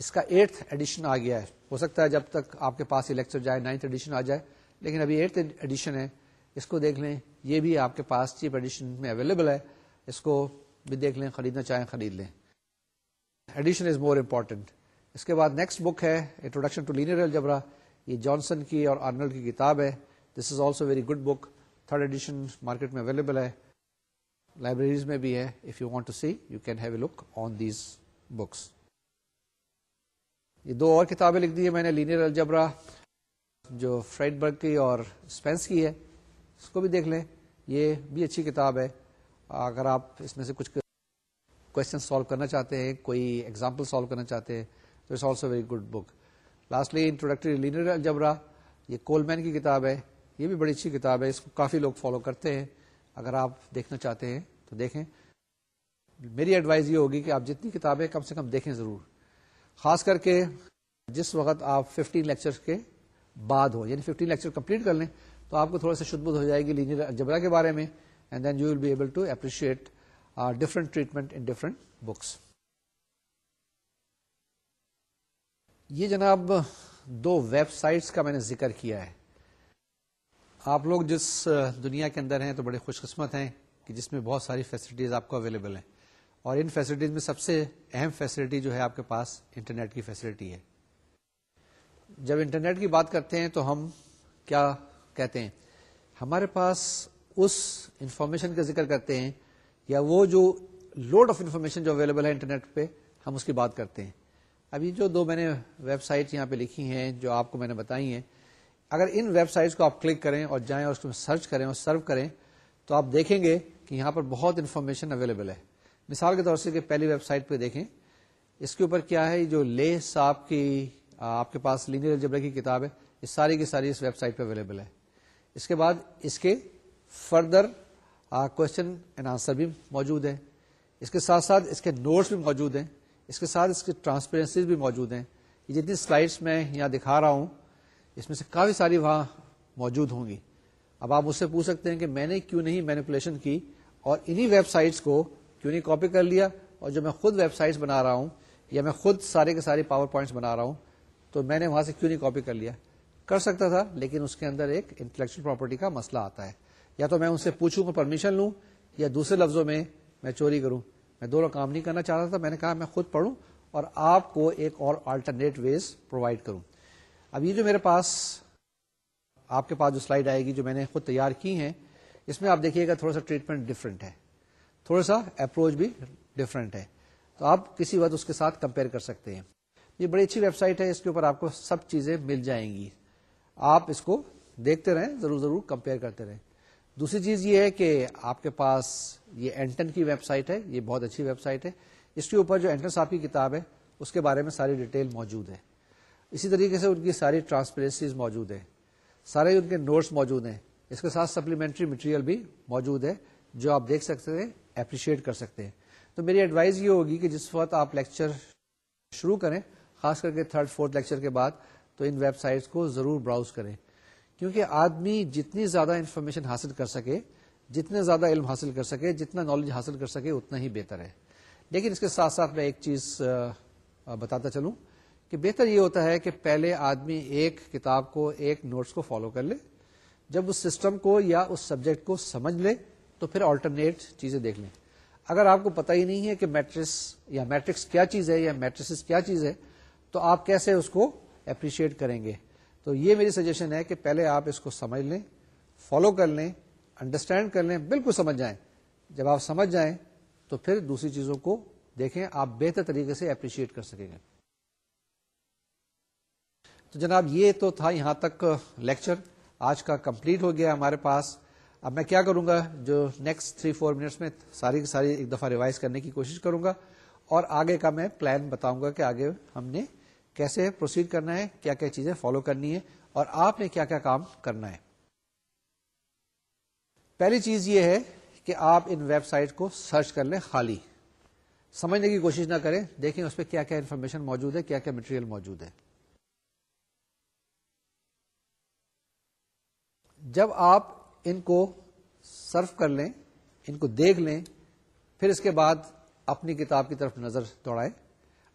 اس کا ایٹھ ایڈیشن آ گیا ہے۔ ہو سکتا ہے جب تک آپ کے پاس یہ لیکچر جائے، نائنتھ ایڈیشن آ جائے، لیکن ابھی ایٹھ ایڈیشن ہے۔ اس کو دیکھ لیں، یہ بھی آپ کے پاس چیپ ایڈیشن میں اویلیبل ہے۔ اس کو بھی دیکھ لیں، خریدنا چاہیں خرید لیں۔ Addition is more important. اس کے بعد نیکسٹ بک ہے، انٹروڈکشن ٹو لینئر الجبرا۔ یہ جانسن کی اور آرنلڈ کی کتاب ہے۔ This is also very good book third edition market میں اویلیبل ہے۔ لائبریریز میں بھی ہے۔ If you want to see you can have a look on these books یہ دو اور کتابیں لکھ دی ہیں میں نے لینئر الجبرا جو فرائڈ برگ کی اور اسپینس کی ہے، اس کو بھی دیکھ لیں۔ یہ بھی اچھی کتاب ہے۔ اگر آپ اس میں سے کچھ کوشچن سالو کرنا چاہتے ہیں، کوئی ایگزامپل سالو کرنا چاہتے ہیں، تو it's also very good book lastly introductory linear algebra یہ کول مین کی کتاب ہے۔ یہ بھی بڑی اچھی کتاب ہے۔ اس کو کافی لوگ فالو کرتے ہیں۔ اگر آپ دیکھنا چاہتے ہیں تو دیکھیں۔ میری ایڈوائز یہ ہوگی کہ آپ جتنی کتابیں کم سے کم دیکھیں ضرور۔ خاص کر کے جس وقت آپ ففٹین لیکچر کے بعد ہو یعنی ففٹین لیکچر کمپلیٹ کر لیں، تو آپ کو تھوڑا سا شدھ ہو جائے گی لینئر جبرا کے بارے میں and then you will be able to appreciate different treatment in different books یہ جناب دو ویب سائٹس کا میں نے ذکر کیا ہے۔ آپ لوگ جس دنیا کے اندر ہیں تو بڑے خوش قسمت ہیں کہ جس میں بہت ساری فیسلٹیز آپ کو اویلیبل ہیں۔ اور ان فیسلٹیز میں سب سے اہم فیسلٹی جو ہے آپ کے پاس انٹرنیٹ کی فیسلٹی ہے۔ جب انٹرنیٹ کی بات کرتے ہیں تو ہم کیا کہتے ہیں؟ ہمارے پاس اس انفارمیشن کا ذکر کرتے ہیں یا وہ جو لوڈ آف انفارمیشن جو اویلیبل ہے انٹرنیٹ پہ ہم اس کی بات کرتے ہیں۔ ابھی جو دو میں نے ویب سائٹ یہاں پہ لکھی ہیں، جو آپ کو میں نے بتائی ہیں، اگر ان ویب سائٹس کو آپ کلک کریں اور جائیں اور اس کو سرچ کریں اور سرو کریں، تو آپ دیکھیں گے کہ یہاں پر بہت انفارمیشن اویلیبل ہے۔ مثال کے طور سے کہ پہلی ویب سائٹ پہ دیکھیں، اس کے اوپر کیا ہے؟ جو لے صاحب کی، آپ کے پاس لینئر الجبرا کی کتاب ہے، یہ ساری کی ساری اس ویب سائٹ پہ اویلیبل ہے۔ اس کے بعد اس کے فردر کوشچن اینڈ آنسر بھی موجود ہیں۔ اس کے ساتھ ساتھ اس کے نوٹس بھی موجود ہیں۔ اس کے ساتھ اس کی ٹرانسپیرنسی بھی موجود ہیں۔ یہ جتنی سلائڈس میں یہاں دکھا رہا ہوں، اس میں سے کافی ساری وہاں موجود ہوں گی۔ اب آپ اس سے پوچھ سکتے ہیں کہ میں نے کیوں نہیں مینیپولیشن کی؟ اور انہی ویب سائٹس کو کیوں نہیں کاپی کر لیا؟ اور جو میں خود ویب سائٹس بنا رہا ہوں یا میں خود سارے کے سارے پاور پوائنٹس بنا رہا ہوں، تو میں نے وہاں سے کیوں نہیں کاپی کر لیا؟ کر سکتا تھا، لیکن اس کے اندر ایک انٹلیکچل پراپرٹی کا مسئلہ آتا ہے۔ یا تو میں ان سے پوچھوں کہ پرمیشن لوں، یا دوسرے لفظوں میں میں چوری کروں۔ میں دونوں کام نہیں کرنا چاہتا تھا، میں نے کہا میں خود پڑھوں اور آپ کو ایک اور آلٹرنیٹ ویز پرووائڈ کروں۔ اب یہ جو میرے پاس آپ کے پاس جو سلائڈ آئے گی جو میں نے خود تیار کی ہیں، اس میں آپ دیکھیے گا تھوڑا سا ٹریٹمنٹ ڈفرینٹ ہے۔ تھوڑا سا اپروچ بھی ڈفرینٹ ہے۔ تو آپ کسی وقت اس کے ساتھ کمپیئر کر سکتے ہیں۔ یہ بڑی اچھی ویب سائٹ ہے، اس کے اوپر آپ کو سب چیزیں مل جائیں گی۔ آپ اس کو دیکھتے رہیں، ضرور ضرور کمپیئر کرتے رہیں۔ دوسری چیز یہ ہے کہ آپ کے پاس یہ اینٹن کی ویب سائٹ ہے، یہ بہت اچھی ویب سائٹ ہے۔ اس کے اوپر جو اینٹن صاحب کی کتاب ہے، اس کے بارے میں ساری ڈیٹیل موجود ہے۔ اسی طریقے سے ان کی ساری ٹرانسپیرنسیز موجود ہیں۔ سارے ان کے نوٹس موجود ہیں۔ اس کے ساتھ سپلیمنٹری مٹیریل بھی موجود ہے، جو آپ دیکھ سکتے ہیں۔ اپریشیٹ کر سکتے ہیں۔ تو میری ایڈوائز یہ ہوگی کہ جس وقت آپ لیکچر شروع کریں، خاص کر کے تھرڈ فورتھ لیکچر کے بعد، تو ان ویب سائٹس کو ضرور براؤز کریں۔ کیونکہ آدمی جتنی زیادہ انفارمیشن حاصل کر سکے جتنے زیادہ علم حاصل کر سکے، جتنا نالج حاصل کر سکے، اتنا ہی بہتر ہے۔ لیکن اس کے ساتھ ساتھ میں ایک چیز بتاتا چلوں کہ بہتر یہ ہوتا ہے کہ پہلے آدمی ایک کتاب کو، ایک نوٹس کو فالو کر لے۔ جب اس سسٹم کو یا اس سبجیکٹ کو سمجھ لے تو پھر آلٹرنیٹ چیزیں دیکھ لیں۔ اگر آپ کو پتا ہی نہیں ہے کہ میٹرس یا میٹرکس کیا چیز ہے یا میٹرس کیا چیز ہے، تو آپ کیسے اس کو اپریشیٹ کریں گے؟ تو یہ میری سجیشن ہے کہ پہلے آپ اس کو سمجھ لیں فالو کر لیں انڈرسٹینڈ کر لیں، بالکل سمجھ جائیں۔ جب آپ سمجھ جائیں، تو پھر دوسری چیزوں کو دیکھیں، آپ بہتر طریقے سے اپریشیٹ کر سکیں گے۔ تو جناب، یہ تو تھا یہاں تک لیکچر آج کا کمپلیٹ ہو گیا ہمارے پاس۔ اب میں کیا کروں گا؟ جو نیکسٹ تھری فور منٹس میں ساری کی ساری ایک دفعہ ریوائز کرنے کی کوشش کروں گا اور آگے کا میں پلان بتاؤں گا کہ آگے ہم نے کیسے پروسیڈ کرنا ہے، کیا کیا چیزیں فالو کرنی ہے اور آپ نے کیا کیا کام کرنا ہے۔ پہلی چیز یہ ہے کہ آپ ان ویب سائٹ کو سرچ کر لیں خالی۔ سمجھنے کی کوشش نہ کریں، دیکھیں اس پہ کیا کیا انفارمیشن موجود ہے، کیا کیا مٹیریل موجود ہے۔ جب آپ ان کو سرف کر لیں، ان کو دیکھ لیں، پھر اس کے بعد اپنی کتاب کی طرف نظر دوڑائیں۔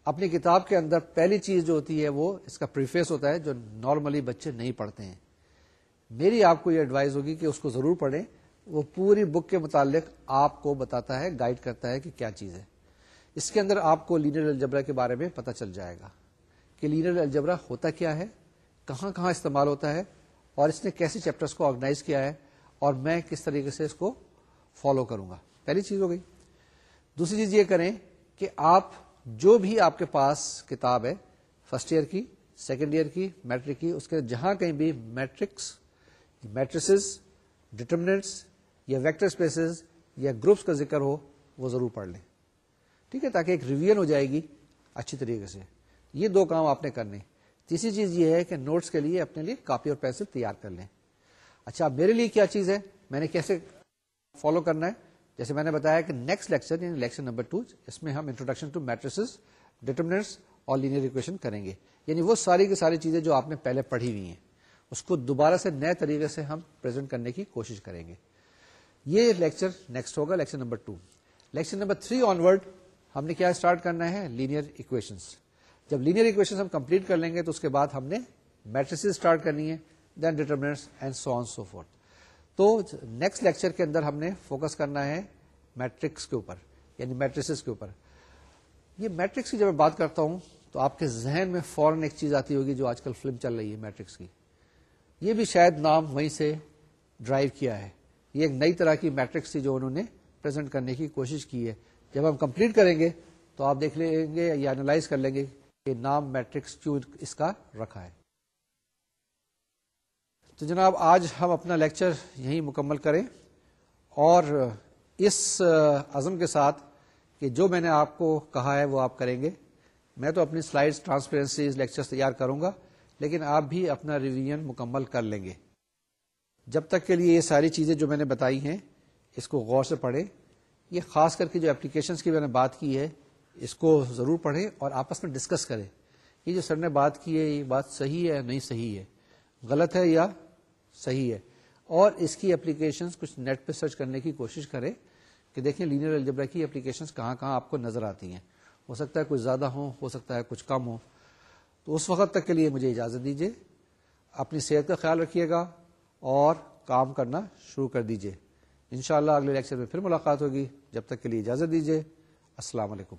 اپنی کتاب کے اندر پہلی چیز جو ہوتی ہے وہ اس کا پریفیس ہوتا ہے جو نارملی بچے نہیں پڑھتے ہیں۔ میری آپ کو یہ ایڈوائز ہوگی کہ اس کو ضرور پڑھیں۔ وہ پوری بک کے متعلق آپ کو بتاتا ہے گائڈ کرتا ہے کہ کیا چیز ہے۔ اس کے اندر آپ کو لینئر الجبرا کے بارے میں پتہ چل جائے گا کہ لینئر الجبرا ہوتا کیا ہے، کہاں کہاں استعمال ہوتا ہے اور اس نے کیسے چیپٹرز کو آرگنائز کیا ہے۔ اور میں کس طریقے سے اس کو فالو کروں گا؟ پہلی چیز ہو گئی۔ دوسری چیز یہ کریں کہ آپ جو بھی آپ کے پاس کتاب ہے فرسٹ ایئر کی سیکنڈ ایئر کی میٹرک کی، اس کے جہاں کہیں بھی میٹرکس میٹریسز ڈٹرمنٹس یا ویکٹر اسپیسز یا گروپس کا ذکر ہو، وہ ضرور پڑھ لیں۔ ٹھیک ہے؟ تاکہ ایک ریویژن ہو جائے گی اچھی طریقے سے۔ یہ دو کام آپ نے کرنے۔ تیسری چیز یہ ہے کہ نوٹس کے لیے اپنے لیے کاپی اور پینسل تیار کر لیں۔ اچھا میرے لیے کیا چیز ہے؟ میں نے کیسے فالو کرنا ہے؟ جیسے میں نے بتایا کہ نیکسٹ لیکچر یعنی لیکچر نمبر ٹو اس میں ہم انٹروڈکشن ٹو میٹریس ڈیٹرمنٹس اور لینئر اکویشن کریں گے۔ یعنی وہ ساری کی ساری چیزیں جو آپ نے پہلے پڑھی ہوئی ہیں، اس کو دوبارہ سے نئے طریقے سے ہم پرزینٹ کرنے کی کوشش کریں گے۔ یہ لیکچر نیکسٹ ہوگا lecture number two lecture number three onward ہم نے کیا اسٹارٹ کرنا ہے؟ لینئر اکویشنس جب لینئر اکویشن ہم کمپلیٹ کر لیں گے، تو اس کے بعد ہم نے میٹریس اسٹارٹ کرنی ہے then determinants and so on so forth تو نیکسٹ لیکچر کے اندر ہم نے فوکس کرنا ہے میٹرکس کے اوپر یعنی میٹریس کے اوپر۔ یہ میٹرکس کی جب میں بات کرتا ہوں تو آپ کے ذہن میں فوراً ایک چیز آتی ہوگی جو آج کل فلم چل رہی ہے میٹرکس کی۔ یہ بھی شاید نام وہیں سے ڈرائیو کیا ہے۔ یہ ایک نئی طرح کی میٹرکس تھی جو انہوں نے پرزینٹ کرنے کی کوشش کی ہے۔ جب ہم کمپلیٹ کریں گے تو آپ دیکھ لیں گے یا اینالائز کر لیں گے کہ نام میٹرکس کیوں اس کا رکھا ہے۔ تو جناب آج ہم اپنا لیکچر یہیں مکمل کریں اور اس عزم کے ساتھ کہ جو میں نے آپ کو کہا ہے وہ آپ کریں گے۔ میں تو اپنی سلائڈ ٹرانسپیرنسی لیکچر تیار کروں گا، لیکن آپ بھی اپنا ریویژن مکمل کر لیں گے۔ جب تک کے لیے یہ ساری چیزیں جو میں نے بتائی ہیں، اس کو غور سے پڑھیں۔ یہ خاص کر کے جو اپلیکیشنس کی میں نے بات کی ہے، اس کو ضرور پڑھیں اور آپس میں ڈسکس کریں۔ یہ جو سر نے بات کی ہے، یہ بات صحیح ہے یا نہیں صحیح ہے؟ غلط ہے یا صحیح ہے۔ اور اس کی اپلیکیشنس کچھ نیٹ پہ سرچ کرنے کی کوشش کریں کہ دیکھیں لینئر الجبرا کی اپلیکیشنس کہاں کہاں آپ کو نظر آتی ہیں۔ ہو سکتا ہے کچھ زیادہ ہو ہو سکتا ہے کچھ کم ہو تو اس وقت تک کے لیے مجھے اجازت دیجیے اپنی صحت کا خیال رکھیے گا اور کام کرنا شروع کر دیجیے انشاءاللہ اگلے لیکچر میں پھر ملاقات ہوگی۔ جب تک کے لیے اجازت دیجیے السلام علیکم۔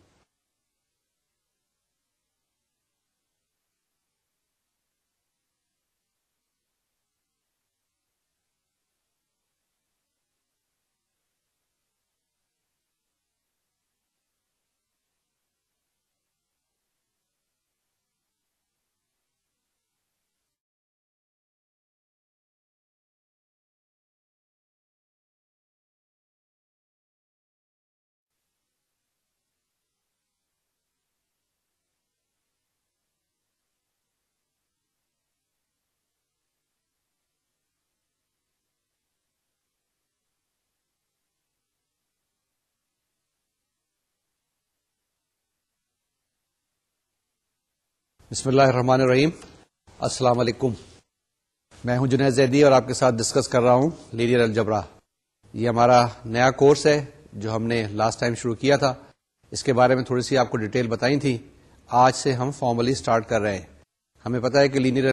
بسم اللہ الرحمن الرحیم۔ السلام علیکم۔ میں ہوں جنید زیدی اور آپ کے ساتھ ڈسکس کر رہا ہوں لینئر الجبرا۔ یہ ہمارا نیا کورس ہے جو ہم نے لاسٹ ٹائم شروع کیا تھا۔ اس کے بارے میں تھوڑی سی آپ کو ڈیٹیل بتائی تھی۔ آج سے ہم فارملی اسٹارٹ کر رہے ہیں۔ ہمیں پتا ہے کہ لینئر